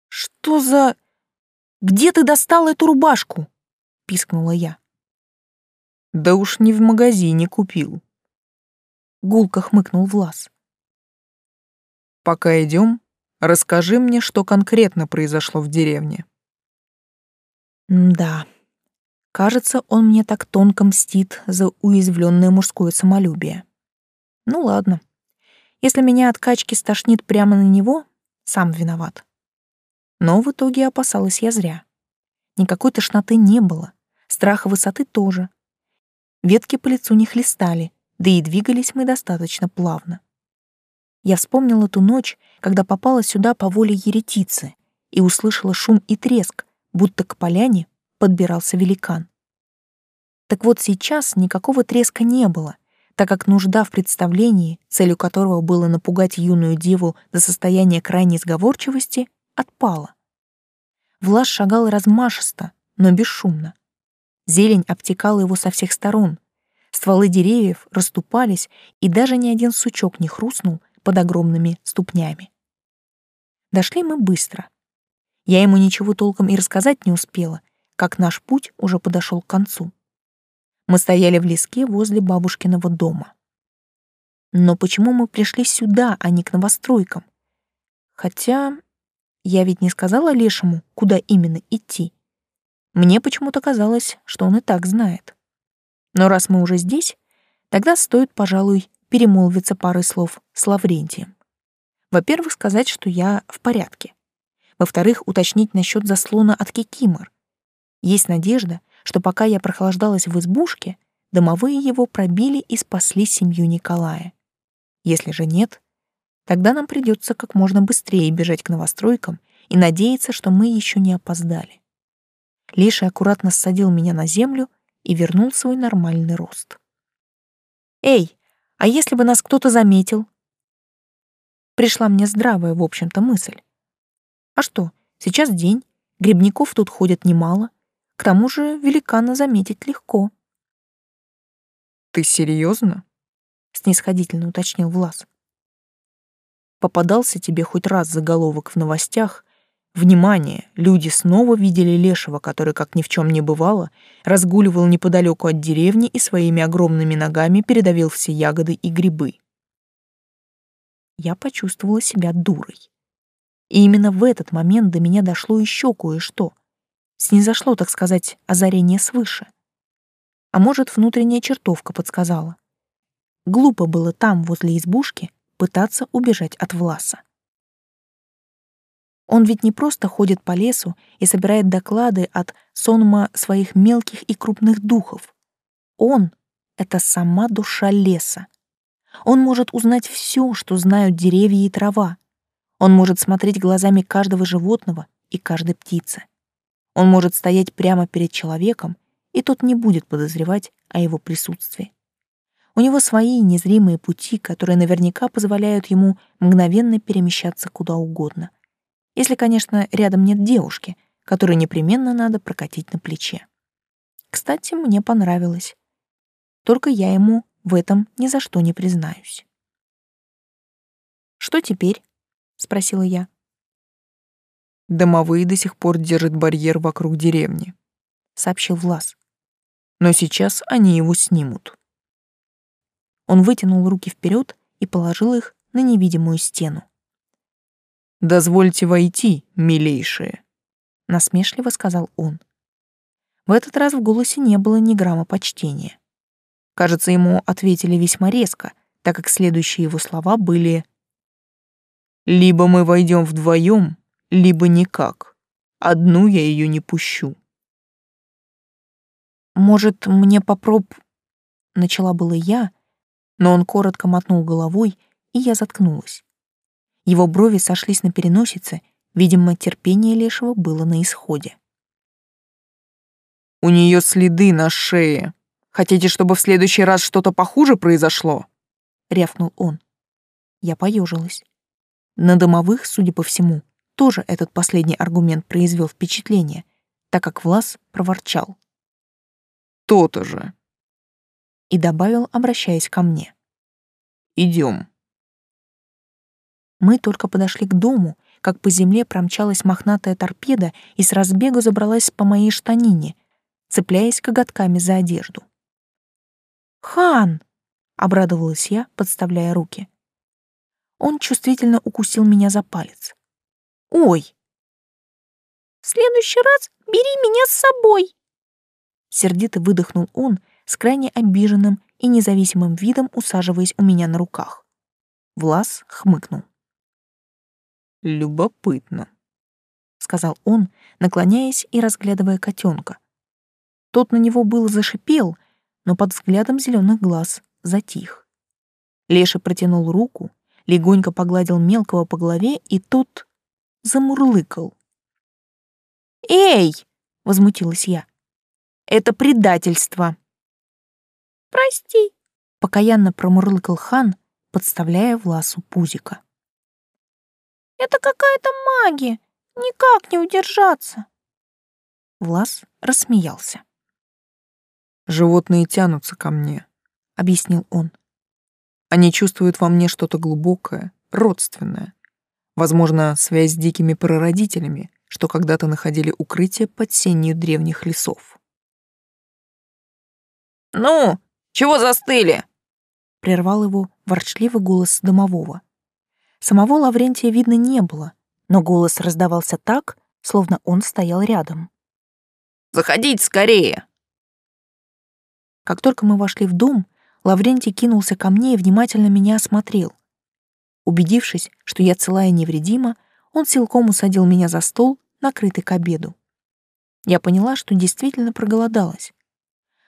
«Что за... Где ты достал эту рубашку?» — пискнула я. «Да уж не в магазине купил». Гулко хмыкнул Влас. «Пока идем, расскажи мне, что конкретно произошло в деревне». Да, кажется, он мне так тонко мстит за уязвленное мужское самолюбие. Ну ладно. Если меня от качки стошнит прямо на него, сам виноват. Но в итоге опасалась я зря. Никакой тошноты не было, страха высоты тоже. Ветки по лицу не хлестали, да и двигались мы достаточно плавно. Я вспомнила ту ночь, когда попала сюда по воле еретицы и услышала шум и треск, будто к поляне подбирался великан. Так вот сейчас никакого треска не было, так как нужда в представлении, целью которого было напугать юную деву до состояния крайней сговорчивости, отпала. Влас шагал размашисто, но бесшумно. Зелень обтекала его со всех сторон. Стволы деревьев расступались, и даже ни один сучок не хрустнул под огромными ступнями. Дошли мы быстро. Я ему ничего толком и рассказать не успела, как наш путь уже подошел к концу. Мы стояли в леске возле бабушкиного дома. Но почему мы пришли сюда, а не к новостройкам? Хотя я ведь не сказала Лешему, куда именно идти. Мне почему-то казалось, что он и так знает. Но раз мы уже здесь, тогда стоит, пожалуй, перемолвиться парой слов с Лаврентием. Во-первых, сказать, что я в порядке. Во-вторых, уточнить насчет заслона от кикимор. Есть надежда, что пока я прохлаждалась в избушке, домовые его пробили и спасли семью Николая. Если же нет, тогда нам придется как можно быстрее бежать к новостройкам и надеяться, что мы еще не опоздали. Леша аккуратно ссадил меня на землю и вернул свой нормальный рост. «Эй, а если бы нас кто-то заметил?» Пришла мне здравая, в общем-то, мысль. А что, сейчас день, грибников тут ходят немало. К тому же великана заметить легко. «Ты серьезно? снисходительно уточнил Влас. «Попадался тебе хоть раз заголовок в новостях? Внимание! Люди снова видели лешего, который, как ни в чем не бывало, разгуливал неподалеку от деревни и своими огромными ногами передавил все ягоды и грибы». Я почувствовала себя дурой. И именно в этот момент до меня дошло еще кое-что. Снизошло, так сказать, озарение свыше. А может, внутренняя чертовка подсказала. Глупо было там, возле избушки, пытаться убежать от Власа. Он ведь не просто ходит по лесу и собирает доклады от сонма своих мелких и крупных духов. Он — это сама душа леса. Он может узнать все, что знают деревья и трава, он может смотреть глазами каждого животного и каждой птицы. Он может стоять прямо перед человеком, и тот не будет подозревать о его присутствии. У него свои незримые пути, которые наверняка позволяют ему мгновенно перемещаться куда угодно. Если, конечно, рядом нет девушки, которую непременно надо прокатить на плече. Кстати, мне понравилось. Только я ему в этом ни за что не признаюсь. Что теперь? — спросила я. «Домовые до сих пор держат барьер вокруг деревни», — сообщил Влас. «Но сейчас они его снимут». Он вытянул руки вперед и положил их на невидимую стену. «Дозвольте войти, милейшие», — насмешливо сказал он. В этот раз в голосе не было ни грамма почтения. Кажется, ему ответили весьма резко, так как следующие его слова были либо мы войдем вдвоем, либо никак. Одну я ее не пущу. Может, мне попроб... Начала было я, но он коротко мотнул головой, и я заткнулась. Его брови сошлись на переносице, видимо, терпение Лешего было на исходе. «У нее следы на шее. Хотите, чтобы в следующий раз что-то похуже произошло?» — рявкнул он. Я поежилась. На домовых, судя по всему, тоже этот последний аргумент произвел впечатление, так как Влас проворчал. «То-то же!» И добавил, обращаясь ко мне. «Идем». Мы только подошли к дому, как по земле промчалась мохнатая торпеда и с разбегу забралась по моей штанине, цепляясь коготками за одежду. «Хан!» — обрадовалась я, подставляя руки. Он чувствительно укусил меня за палец. «Ой!» «В следующий раз бери меня с собой!» Сердито выдохнул он, с крайне обиженным и независимым видом усаживаясь у меня на руках. Влас хмыкнул. «Любопытно», — сказал он, наклоняясь и разглядывая котенка. Тот на него был зашипел, но под взглядом зеленых глаз затих. Леша протянул руку, легонько погладил мелкого по голове, и тот замурлыкал. «Эй!» — возмутилась я. «Это предательство!» «Прости!» — покаянно промурлыкал хан, подставляя Власу пузика. Это какая-то магия. Никак не удержаться. Влас рассмеялся. «Животные тянутся ко мне», — объяснил он. «Они чувствуют во мне что-то глубокое, родственное. Возможно, связь с дикими прародителями, что когда-то находили укрытие под сенью древних лесов». «Ну, чего застыли?» — прервал его ворчливый голос домового. Самого Лаврентия видно не было, но голос раздавался так, словно он стоял рядом. «Заходите скорее!» Как только мы вошли в дом, Лаврентий кинулся ко мне и внимательно меня осмотрел. Убедившись, что я целая и невредима, он силком усадил меня за стол, накрытый к обеду. Я поняла, что действительно проголодалась.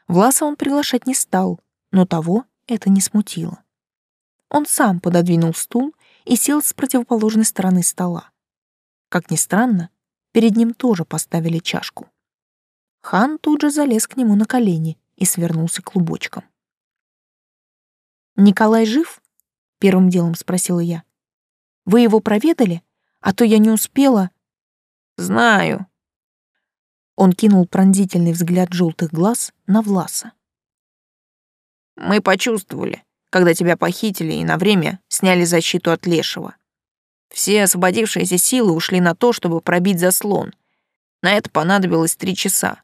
Власа он приглашать не стал, но того это не смутило. Он сам пододвинул стул и сел с противоположной стороны стола. Как ни странно, перед ним тоже поставили чашку. Хан тут же залез к нему на колени и свернулся клубочком. «Николай жив?» — первым делом спросила я. «Вы его проведали? А то я не успела...» «Знаю». Он кинул пронзительный взгляд желтых глаз на Власа. «Мы почувствовали когда тебя похитили и на время сняли защиту от Лешего. Все освободившиеся силы ушли на то, чтобы пробить заслон. На это понадобилось три часа.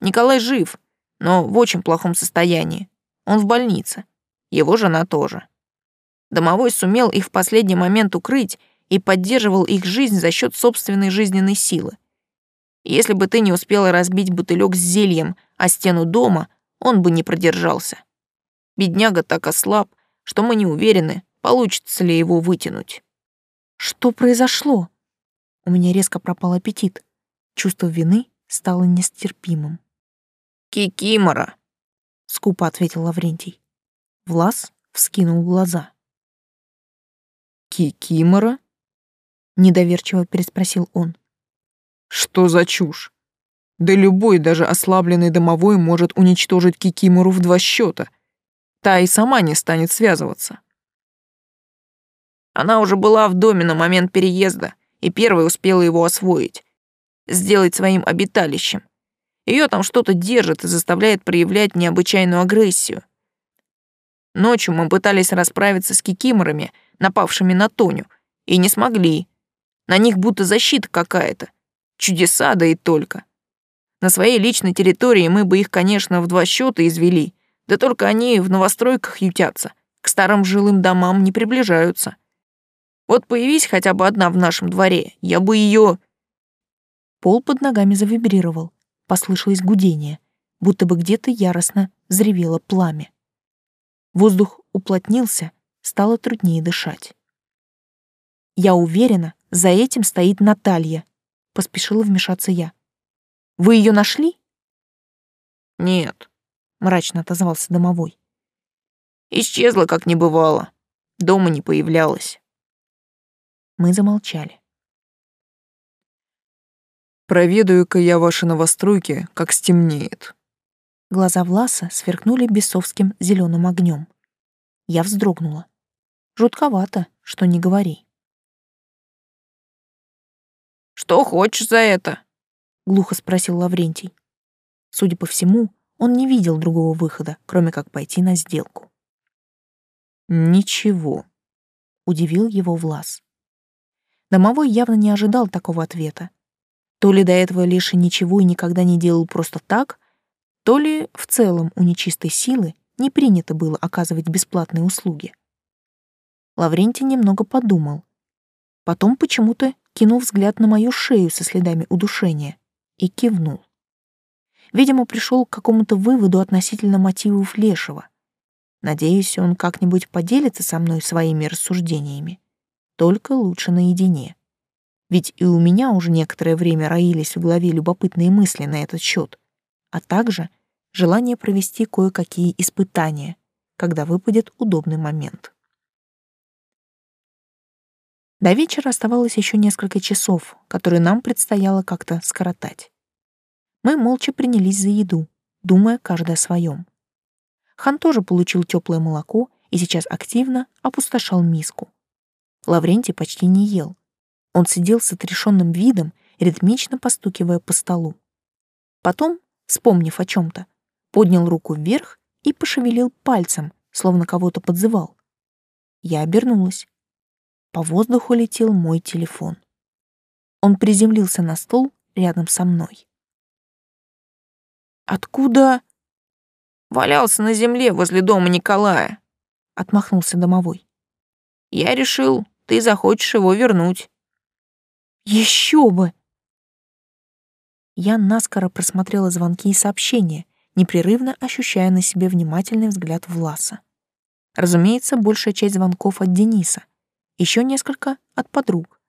Николай жив, но в очень плохом состоянии. Он в больнице. Его жена тоже. Домовой сумел их в последний момент укрыть и поддерживал их жизнь за счет собственной жизненной силы. Если бы ты не успела разбить бутылек с зельем о стену дома, он бы не продержался. Бедняга так ослаб, что мы не уверены, получится ли его вытянуть. Что произошло? У меня резко пропал аппетит. Чувство вины стало нестерпимым. Кикимора, скупо ответил Лаврентий. Влас вскинул глаза. Кикимора? недоверчиво переспросил он. Что за чушь? Да любой, даже ослабленный домовой, может уничтожить Кикимору в два счета — та и сама не станет связываться. Она уже была в доме на момент переезда и первой успела его освоить, сделать своим обиталищем. Ее там что-то держит и заставляет проявлять необычайную агрессию. Ночью мы пытались расправиться с кикиморами, напавшими на Тоню, и не смогли. На них будто защита какая-то. Чудеса, да и только. На своей личной территории мы бы их, конечно, в два счета извели, да только они в новостройках ютятся, к старым жилым домам не приближаются. Вот появись хотя бы одна в нашем дворе, я бы ее. Пол под ногами завибрировал, послышалось гудение, будто бы где-то яростно взревело пламя. Воздух уплотнился, стало труднее дышать. «Я уверена, за этим стоит Наталья», — поспешила вмешаться я. «Вы ее нашли?» Нет, мрачно отозвался домовой. Исчезла, как не бывало. Дома не появлялась. Мы замолчали. Проведаю-ка я ваши новостройки, как стемнеет. Глаза Власа сверкнули бесовским зеленым огнем. Я вздрогнула. Жутковато, что не говори. «Что хочешь за это?» — глухо спросил Лаврентий. Судя по всему, он не видел другого выхода, кроме как пойти на сделку. «Ничего», — удивил его Влас. Домовой явно не ожидал такого ответа. То ли до этого Леша ничего и никогда не делал просто так, то ли в целом у нечистой силы не принято было оказывать бесплатные услуги. Лаврентий немного подумал. Потом почему-то кинул взгляд на мою шею со следами удушения и кивнул. Видимо, пришел к какому-то выводу относительно мотивов Лешего. Надеюсь, он как-нибудь поделится со мной своими рассуждениями. Только лучше наедине. Ведь и у меня уже некоторое время роились в голове любопытные мысли на этот счет, а также желание провести кое-какие испытания, когда выпадет удобный момент. До вечера оставалось еще несколько часов, которые нам предстояло как-то скоротать. Мы молча принялись за еду, думая каждый о своем. Хан тоже получил теплое молоко и сейчас активно опустошал миску. Лаврентий почти не ел. Он сидел с отрешенным видом, ритмично постукивая по столу. Потом, вспомнив о чем-то, поднял руку вверх и пошевелил пальцем, словно кого-то подзывал. Я обернулась. По воздуху летел мой телефон. Он приземлился на стол рядом со мной. «Откуда?» Валялся на земле возле дома Николая. Отмахнулся домовой. Я решил, ты захочешь его вернуть. Еще бы! Я наскоро просмотрела звонки и сообщения, непрерывно ощущая на себе внимательный взгляд Власа. Разумеется, большая часть звонков от Дениса, еще несколько от подруг.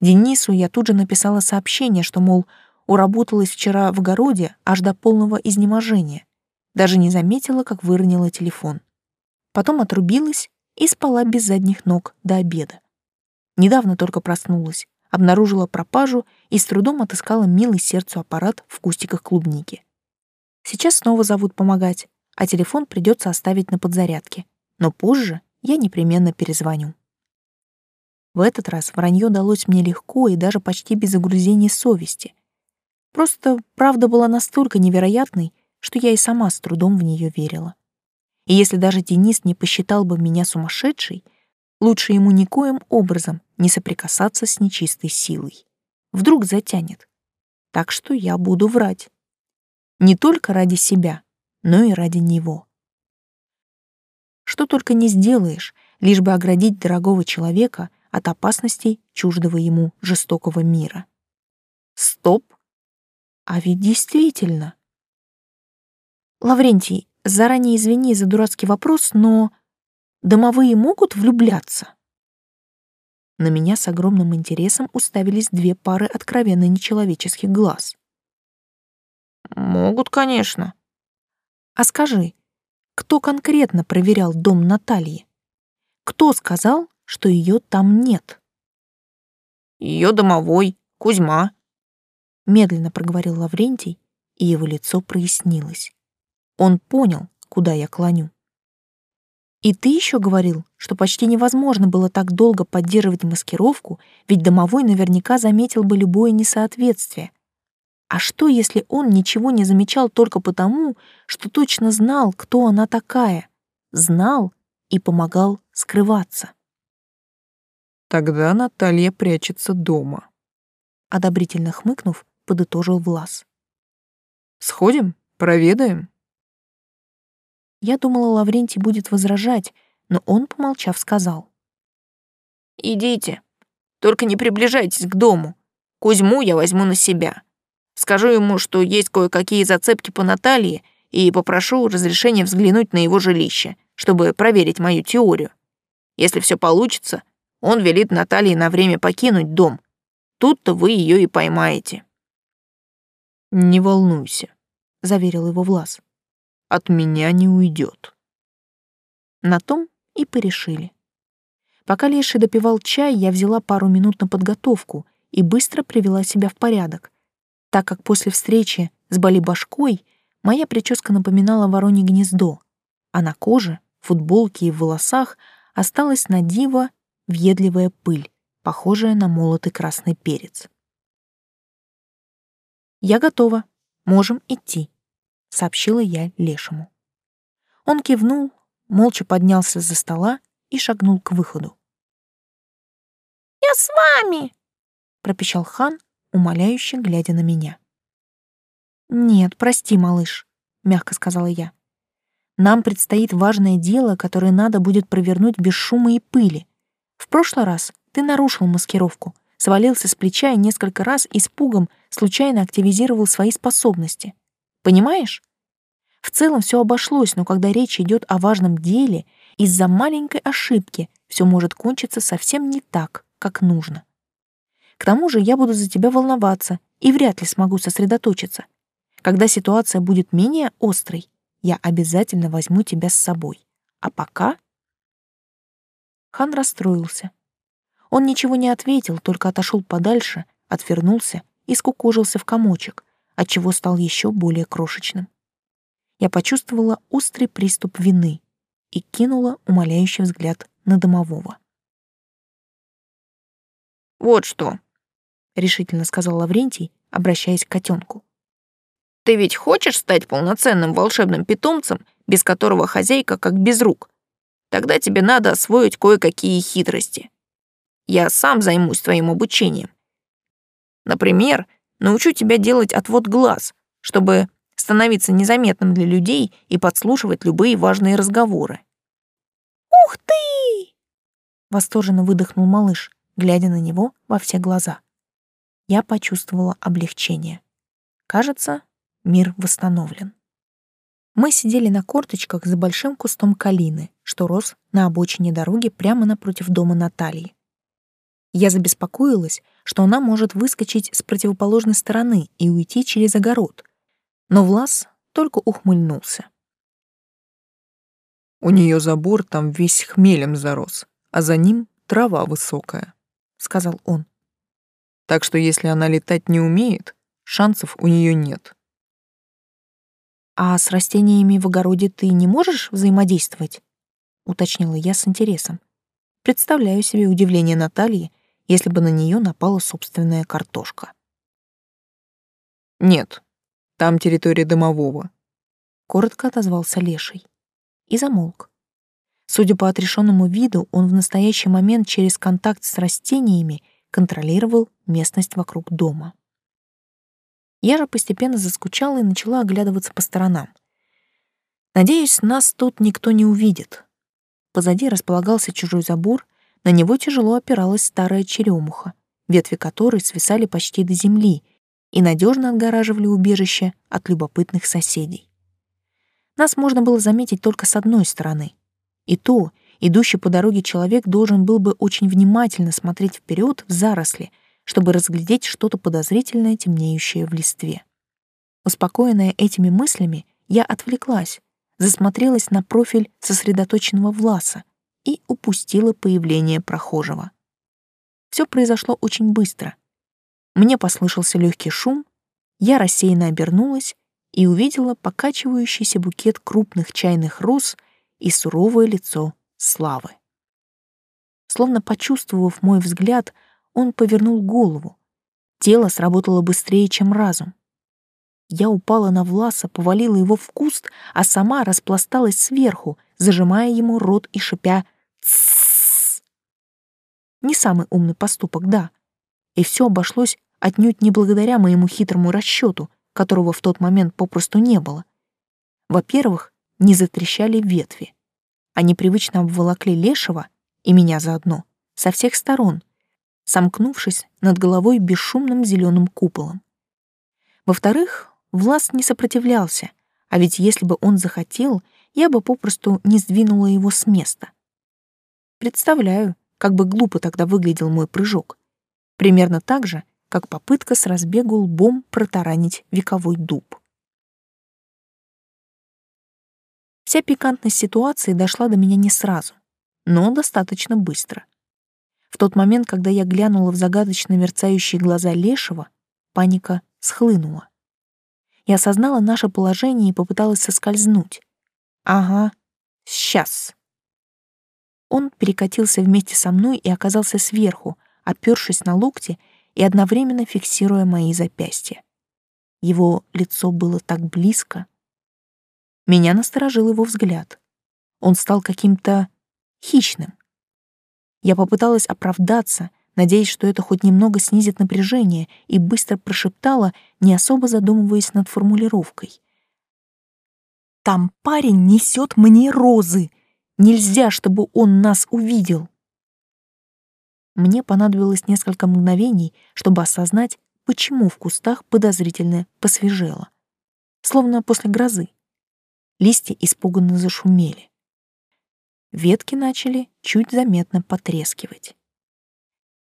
Денису я тут же написала сообщение, что, мол, уработалась вчера в огороде аж до полного изнеможения. Даже не заметила, как выронила телефон. Потом отрубилась и спала без задних ног до обеда. Недавно только проснулась, обнаружила пропажу и с трудом отыскала милый сердцу аппарат в кустиках клубники. Сейчас снова зовут помогать, а телефон придется оставить на подзарядке, но позже я непременно перезвоню. В этот раз вранье далось мне легко и даже почти без загрузения совести. Просто правда была настолько невероятной, что я и сама с трудом в нее верила. И если даже Денис не посчитал бы меня сумасшедшей, лучше ему никоим образом не соприкасаться с нечистой силой. Вдруг затянет. Так что я буду врать. Не только ради себя, но и ради него. Что только не сделаешь, лишь бы оградить дорогого человека от опасностей чуждого ему жестокого мира. Стоп! А ведь действительно. Лаврентий, заранее извини за дурацкий вопрос, но домовые могут влюбляться? На меня с огромным интересом уставились две пары откровенно нечеловеческих глаз. Могут, конечно. А скажи, кто конкретно проверял дом Натальи? Кто сказал, что ее там нет. Ее домовой, Кузьма. Медленно проговорил Лаврентий, и его лицо прояснилось. Он понял, куда я клоню. И ты еще говорил, что почти невозможно было так долго поддерживать маскировку, ведь домовой наверняка заметил бы любое несоответствие. А что, если он ничего не замечал только потому, что точно знал, кто она такая, знал и помогал скрываться? Тогда Наталья прячется дома. Одобрительно хмыкнув, подытожил Влас. Сходим, проведаем. Я думала, Лаврентий будет возражать, но он, помолчав, сказал. «Идите, только не приближайтесь к дому. Кузьму я возьму на себя. Скажу ему, что есть кое-какие зацепки по Наталье, и попрошу разрешения взглянуть на его жилище, чтобы проверить мою теорию. Если все получится, он велит Наталье на время покинуть дом. Тут-то вы ее и поймаете. Не волнуйся. — заверил его Влас. «От меня не уйдет». На том и порешили. Пока Леший допивал чай, я взяла пару минут на подготовку и быстро привела себя в порядок, так как после встречи с Бали-башкой моя прическа напоминала воронье гнездо, а на коже, футболке и в волосах осталась на диво въедливая пыль, похожая на молотый красный перец. «Я готова. Можем идти», — сообщила я Лешему. Он кивнул, молча поднялся за стола и шагнул к выходу. «Я с вами!» — пропищал хан, умоляюще глядя на меня. «Нет, прости, малыш», — мягко сказала я. «Нам предстоит важное дело, которое надо будет провернуть без шума и пыли. В прошлый раз ты нарушил маскировку, свалился с плеча и несколько раз испугом случайно активизировал свои способности. Понимаешь? В целом все обошлось, но когда речь идет о важном деле, из-за маленькой ошибки все может кончиться совсем не так, как нужно. К тому же я буду за тебя волноваться и вряд ли смогу сосредоточиться. Когда ситуация будет менее острой, я обязательно возьму тебя с собой. А пока... Хан расстроился. Он ничего не ответил, только отошел подальше, отвернулся и скукожился в комочек, отчего стал еще более крошечным. Я почувствовала острый приступ вины и кинула умоляющий взгляд на домового. «Вот что», — решительно сказал Лаврентий, обращаясь к котенку. «Ты ведь хочешь стать полноценным волшебным питомцем, без которого хозяйка как без рук? Тогда тебе надо освоить кое-какие хитрости. Я сам займусь твоим обучением. Например, научу тебя делать отвод глаз, чтобы становиться незаметным для людей и подслушивать любые важные разговоры. «Ух ты!» — восторженно выдохнул малыш, глядя на него во все глаза. Я почувствовала облегчение. Кажется, мир восстановлен. Мы сидели на корточках за большим кустом калины, что рос на обочине дороги прямо напротив дома Натальи. Я забеспокоилась, что она может выскочить с противоположной стороны и уйти через огород. Но Влас только ухмыльнулся. У нее забор там весь хмелем зарос, а за ним трава высокая, сказал он. Так что если она летать не умеет, шансов у нее нет. А с растениями в огороде ты не можешь взаимодействовать? уточнила я с интересом. Представляю себе удивление Натальи, если бы на нее напала собственная картошка. «Нет, там территория домового», — коротко отозвался Леший и замолк. Судя по отрешенному виду, он в настоящий момент через контакт с растениями контролировал местность вокруг дома. Я же постепенно заскучала и начала оглядываться по сторонам. Надеюсь, нас тут никто не увидит. Позади располагался чужой забор, на него тяжело опиралась старая черемуха, ветви которой свисали почти до земли и надежно отгораживали убежище от любопытных соседей. Нас можно было заметить только с одной стороны. И то, идущий по дороге человек должен был бы очень внимательно смотреть вперед в заросли, чтобы разглядеть что-то подозрительное, темнеющее в листве. Успокоенная этими мыслями, я отвлеклась, засмотрелась на профиль сосредоточенного Власа, и упустила появление прохожего. Все произошло очень быстро. Мне послышался легкий шум, я рассеянно обернулась и увидела покачивающийся букет крупных чайных роз и суровое лицо Славы. Словно почувствовав мой взгляд, он повернул голову. Тело сработало быстрее, чем разум. Я упала на Власа, повалила его в куст, а сама распласталась сверху, зажимая ему рот и шипя «Тссс». Не самый умный поступок, да. И все обошлось отнюдь не благодаря моему хитрому расчету, которого в тот момент попросту не было. Во-первых, не затрещали ветви. Они привычно обволокли лешего и меня заодно со всех сторон, сомкнувшись над головой бесшумным зеленым куполом. Во-вторых, Влас не сопротивлялся, а ведь если бы он захотел, я бы попросту не сдвинула его с места. Представляю, как бы глупо тогда выглядел мой прыжок. Примерно так же, как попытка с разбегу лбом протаранить вековой дуб. Вся пикантность ситуации дошла до меня не сразу, но достаточно быстро. В тот момент, когда я глянула в загадочно мерцающие глаза Лешего, паника схлынула. Я осознала наше положение и попыталась соскользнуть. Ага, сейчас. Он перекатился вместе со мной и оказался сверху, опёршись на локти и одновременно фиксируя мои запястья. Его лицо было так близко. Меня насторожил его взгляд. Он стал каким-то хищным. Я попыталась оправдаться, надеясь, что это хоть немного снизит напряжение, и быстро прошептала, не особо задумываясь над формулировкой. «Там парень несет мне розы. Нельзя, чтобы он нас увидел». Мне понадобилось несколько мгновений, чтобы осознать, почему в кустах подозрительно посвежело. Словно после грозы. Листья испуганно зашумели. Ветки начали чуть заметно потрескивать.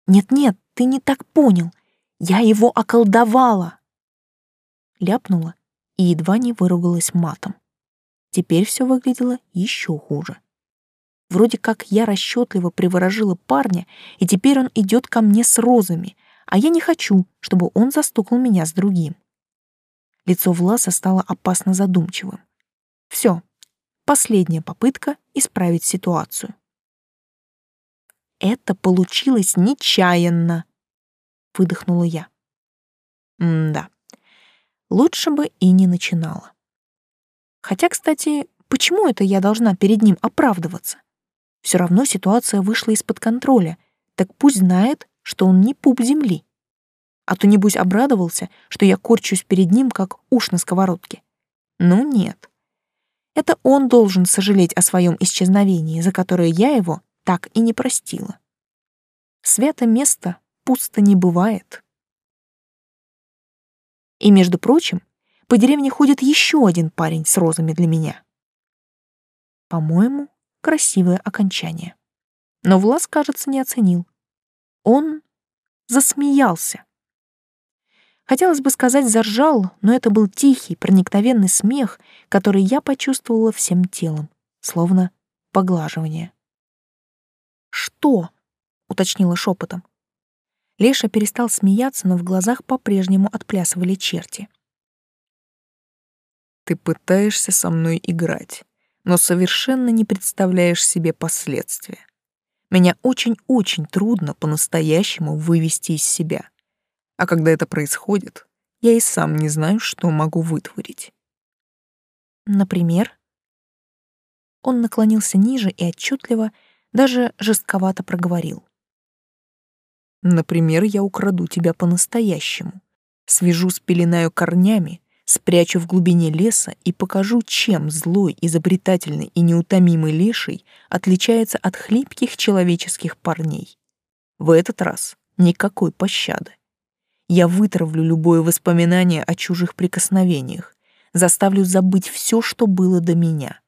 «Нет-нет, ты не так понял. Я его околдовала!» Ляпнула и едва не выругалась матом. Теперь все выглядело еще хуже. Вроде как я расчетливо приворожила парня, и теперь он идет ко мне с розами, а я не хочу, чтобы он застукал меня с другим. Лицо Власа стало опасно задумчивым. Все, последняя попытка исправить ситуацию. Это получилось нечаянно, выдохнула я. М-да. Лучше бы и не начинала. Хотя, кстати, почему это я должна перед ним оправдываться? Все равно ситуация вышла из-под контроля, так пусть знает, что он не пуп земли. А то, небось, обрадовался, что я корчусь перед ним, как уж на сковородке. Ну нет. Это он должен сожалеть о своем исчезновении, за которое я его так и не простила. Свято место пусто не бывает. И, между прочим, по деревне ходит еще один парень с розами для меня. По-моему, красивое окончание. Но Влас, кажется, не оценил. Он засмеялся. Хотелось бы сказать «заржал», но это был тихий, проникновенный смех, который я почувствовала всем телом, словно поглаживание. «Что?» — уточнила шепотом. Леша перестал смеяться, но в глазах по-прежнему отплясывали черти. «Ты пытаешься со мной играть но совершенно не представляешь себе последствия. Меня очень-очень трудно по-настоящему вывести из себя. А когда это происходит, я и сам не знаю, что могу вытворить. Например? Он наклонился ниже и отчетливо, даже жестковато проговорил. Например, я украду тебя по-настоящему, свяжу, спеленаю корнями спрячу в глубине леса и покажу, чем злой, изобретательный и неутомимый леший отличается от хлипких человеческих парней. В этот раз никакой пощады. Я вытравлю любое воспоминание о чужих прикосновениях, заставлю забыть все, что было до меня.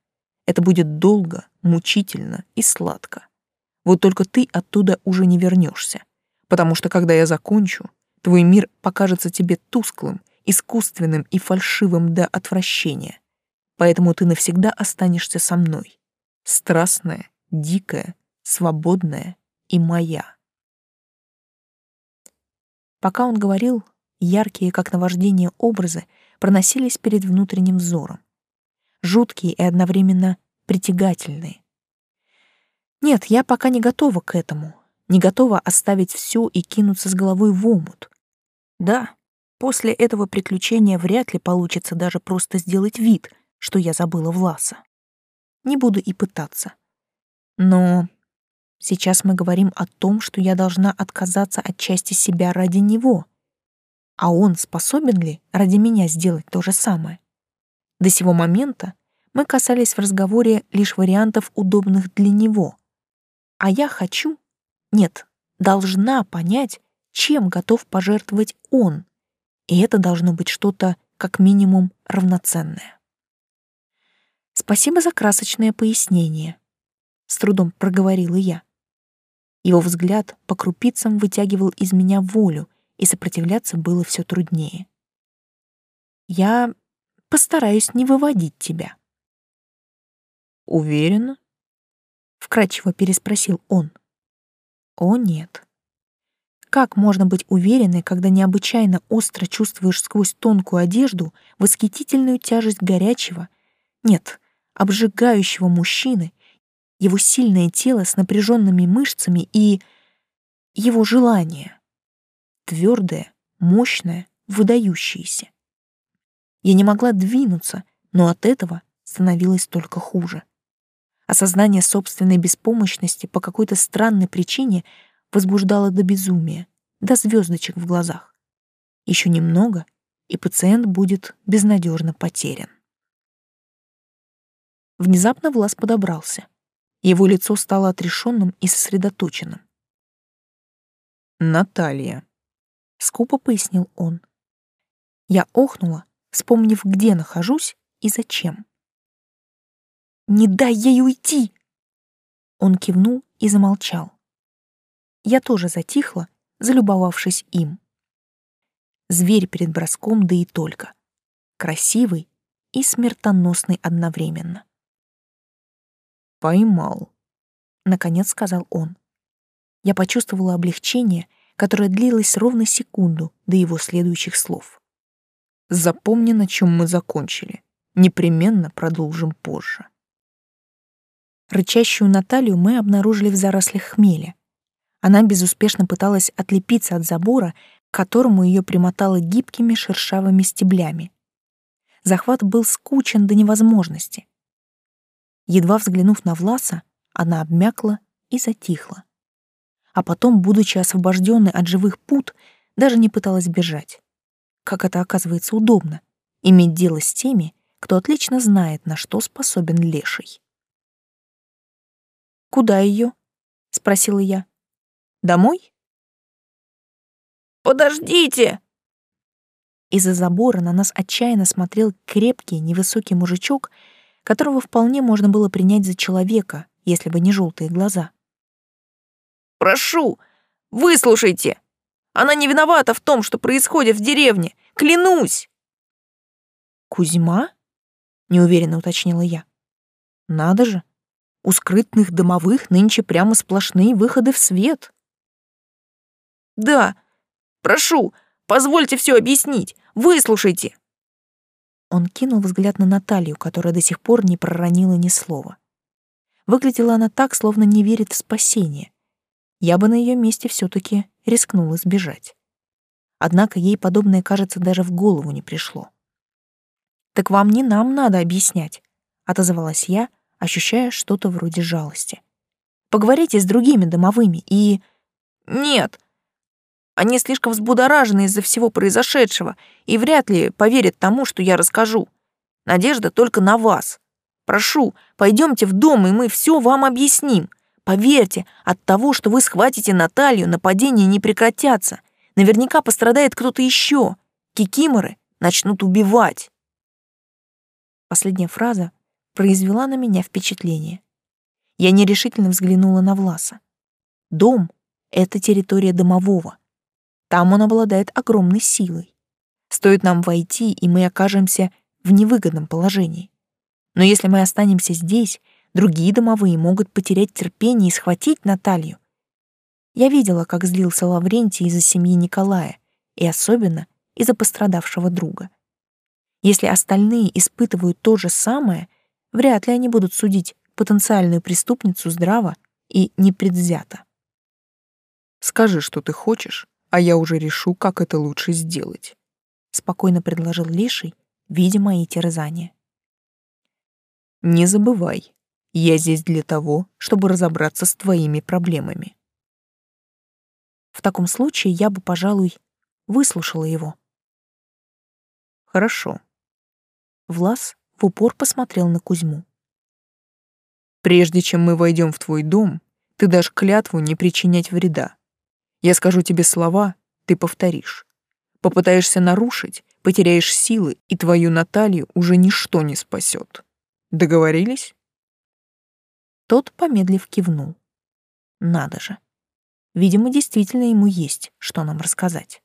Это будет долго, мучительно и сладко. Вот только ты оттуда уже не вернешься, потому что когда я закончу, твой мир покажется тебе тусклым искусственным и фальшивым до отвращения. Поэтому ты навсегда останешься со мной. Страстная, дикая, свободная и моя. Пока он говорил, яркие, как наваждение, образы проносились перед внутренним взором. Жуткие и одновременно притягательные. Нет, я пока не готова к этому, не готова оставить все и кинуться с головой в омут. Да, После этого приключения вряд ли получится даже просто сделать вид, что я забыла Власа. Не буду и пытаться. Но сейчас мы говорим о том, что я должна отказаться от части себя ради него. А он способен ли ради меня сделать то же самое? До сего момента мы касались в разговоре лишь вариантов, удобных для него. А я хочу, нет, должна понять, чем готов пожертвовать он, и это должно быть что-то, как минимум, равноценное. Спасибо за красочное пояснение, с трудом проговорила я. Его взгляд по крупицам вытягивал из меня волю, и сопротивляться было все труднее. Я постараюсь не выводить тебя. Уверена? Вкратчиво переспросил он. О нет. Как можно быть уверенной, когда необычайно остро чувствуешь сквозь тонкую одежду восхитительную тяжесть горячего, нет, обжигающего мужчины, его сильное тело с напряженными мышцами и его желание, твердое, мощное, выдающееся. Я не могла двинуться, но от этого становилось только хуже. Осознание собственной беспомощности по какой-то странной причине возбуждало до безумия, до звездочек в глазах. Еще немного, и пациент будет безнадежно потерян. Внезапно Влас подобрался. Его лицо стало отрешенным и сосредоточенным. «Наталья», — скупо пояснил он. Я охнула, вспомнив, где нахожусь и зачем. «Не дай ей уйти!» Он кивнул и замолчал. Я тоже затихла, залюбовавшись им. Зверь перед броском, да и только. Красивый и смертоносный одновременно. «Поймал», — наконец сказал он. Я почувствовала облегчение, которое длилось ровно секунду до его следующих слов. «Запомни, на чем мы закончили. Непременно продолжим позже». Рычащую Наталью мы обнаружили в зарослях хмеля. Она безуспешно пыталась отлепиться от забора, к которому ее примотало гибкими шершавыми стеблями. Захват был скучен до невозможности. Едва взглянув на Власа, она обмякла и затихла. А потом, будучи освобожденной от живых пут, даже не пыталась бежать. Как это оказывается удобно — иметь дело с теми, кто отлично знает, на что способен леший. «Куда ее? спросила я. Домой? Подождите! Из-за забора на нас отчаянно смотрел крепкий, невысокий мужичок, которого вполне можно было принять за человека, если бы не желтые глаза. Прошу, выслушайте. Она не виновата в том, что происходит в деревне. Клянусь. Кузьма? неуверенно уточнила я. Надо же. У скрытных домовых нынче прямо сплошные выходы в свет. Да, прошу, позвольте все объяснить. Выслушайте. Он кинул взгляд на Наталью, которая до сих пор не проронила ни слова. Выглядела она так, словно не верит в спасение. Я бы на ее месте все таки рискнула сбежать. Однако ей подобное, кажется, даже в голову не пришло. «Так вам не нам надо объяснять», — отозвалась я, ощущая что-то вроде жалости. «Поговорите с другими домовыми и...» «Нет, они слишком взбудоражены из-за всего произошедшего и вряд ли поверят тому, что я расскажу. Надежда только на вас. Прошу, пойдемте в дом, и мы все вам объясним. Поверьте, от того, что вы схватите Наталью, нападения не прекратятся. Наверняка пострадает кто-то еще. Кикиморы начнут убивать. Последняя фраза произвела на меня впечатление. Я нерешительно взглянула на Власа. Дом — это территория домового. Там он обладает огромной силой. Стоит нам войти, и мы окажемся в невыгодном положении. Но если мы останемся здесь, другие домовые могут потерять терпение и схватить Наталью. Я видела, как злился Лаврентий из-за семьи Николая, и особенно из-за пострадавшего друга. Если остальные испытывают то же самое, вряд ли они будут судить потенциальную преступницу здраво и непредвзято. «Скажи, что ты хочешь, а я уже решу, как это лучше сделать», — спокойно предложил Леший, видя мои терзания. «Не забывай, я здесь для того, чтобы разобраться с твоими проблемами». В таком случае я бы, пожалуй, выслушала его. «Хорошо». Влас в упор посмотрел на Кузьму. «Прежде чем мы войдем в твой дом, ты дашь клятву не причинять вреда. Я скажу тебе слова, ты повторишь. Попытаешься нарушить, потеряешь силы, и твою Наталью уже ничто не спасет. Договорились? Тот, помедлив, кивнул. Надо же. Видимо, действительно ему есть, что нам рассказать.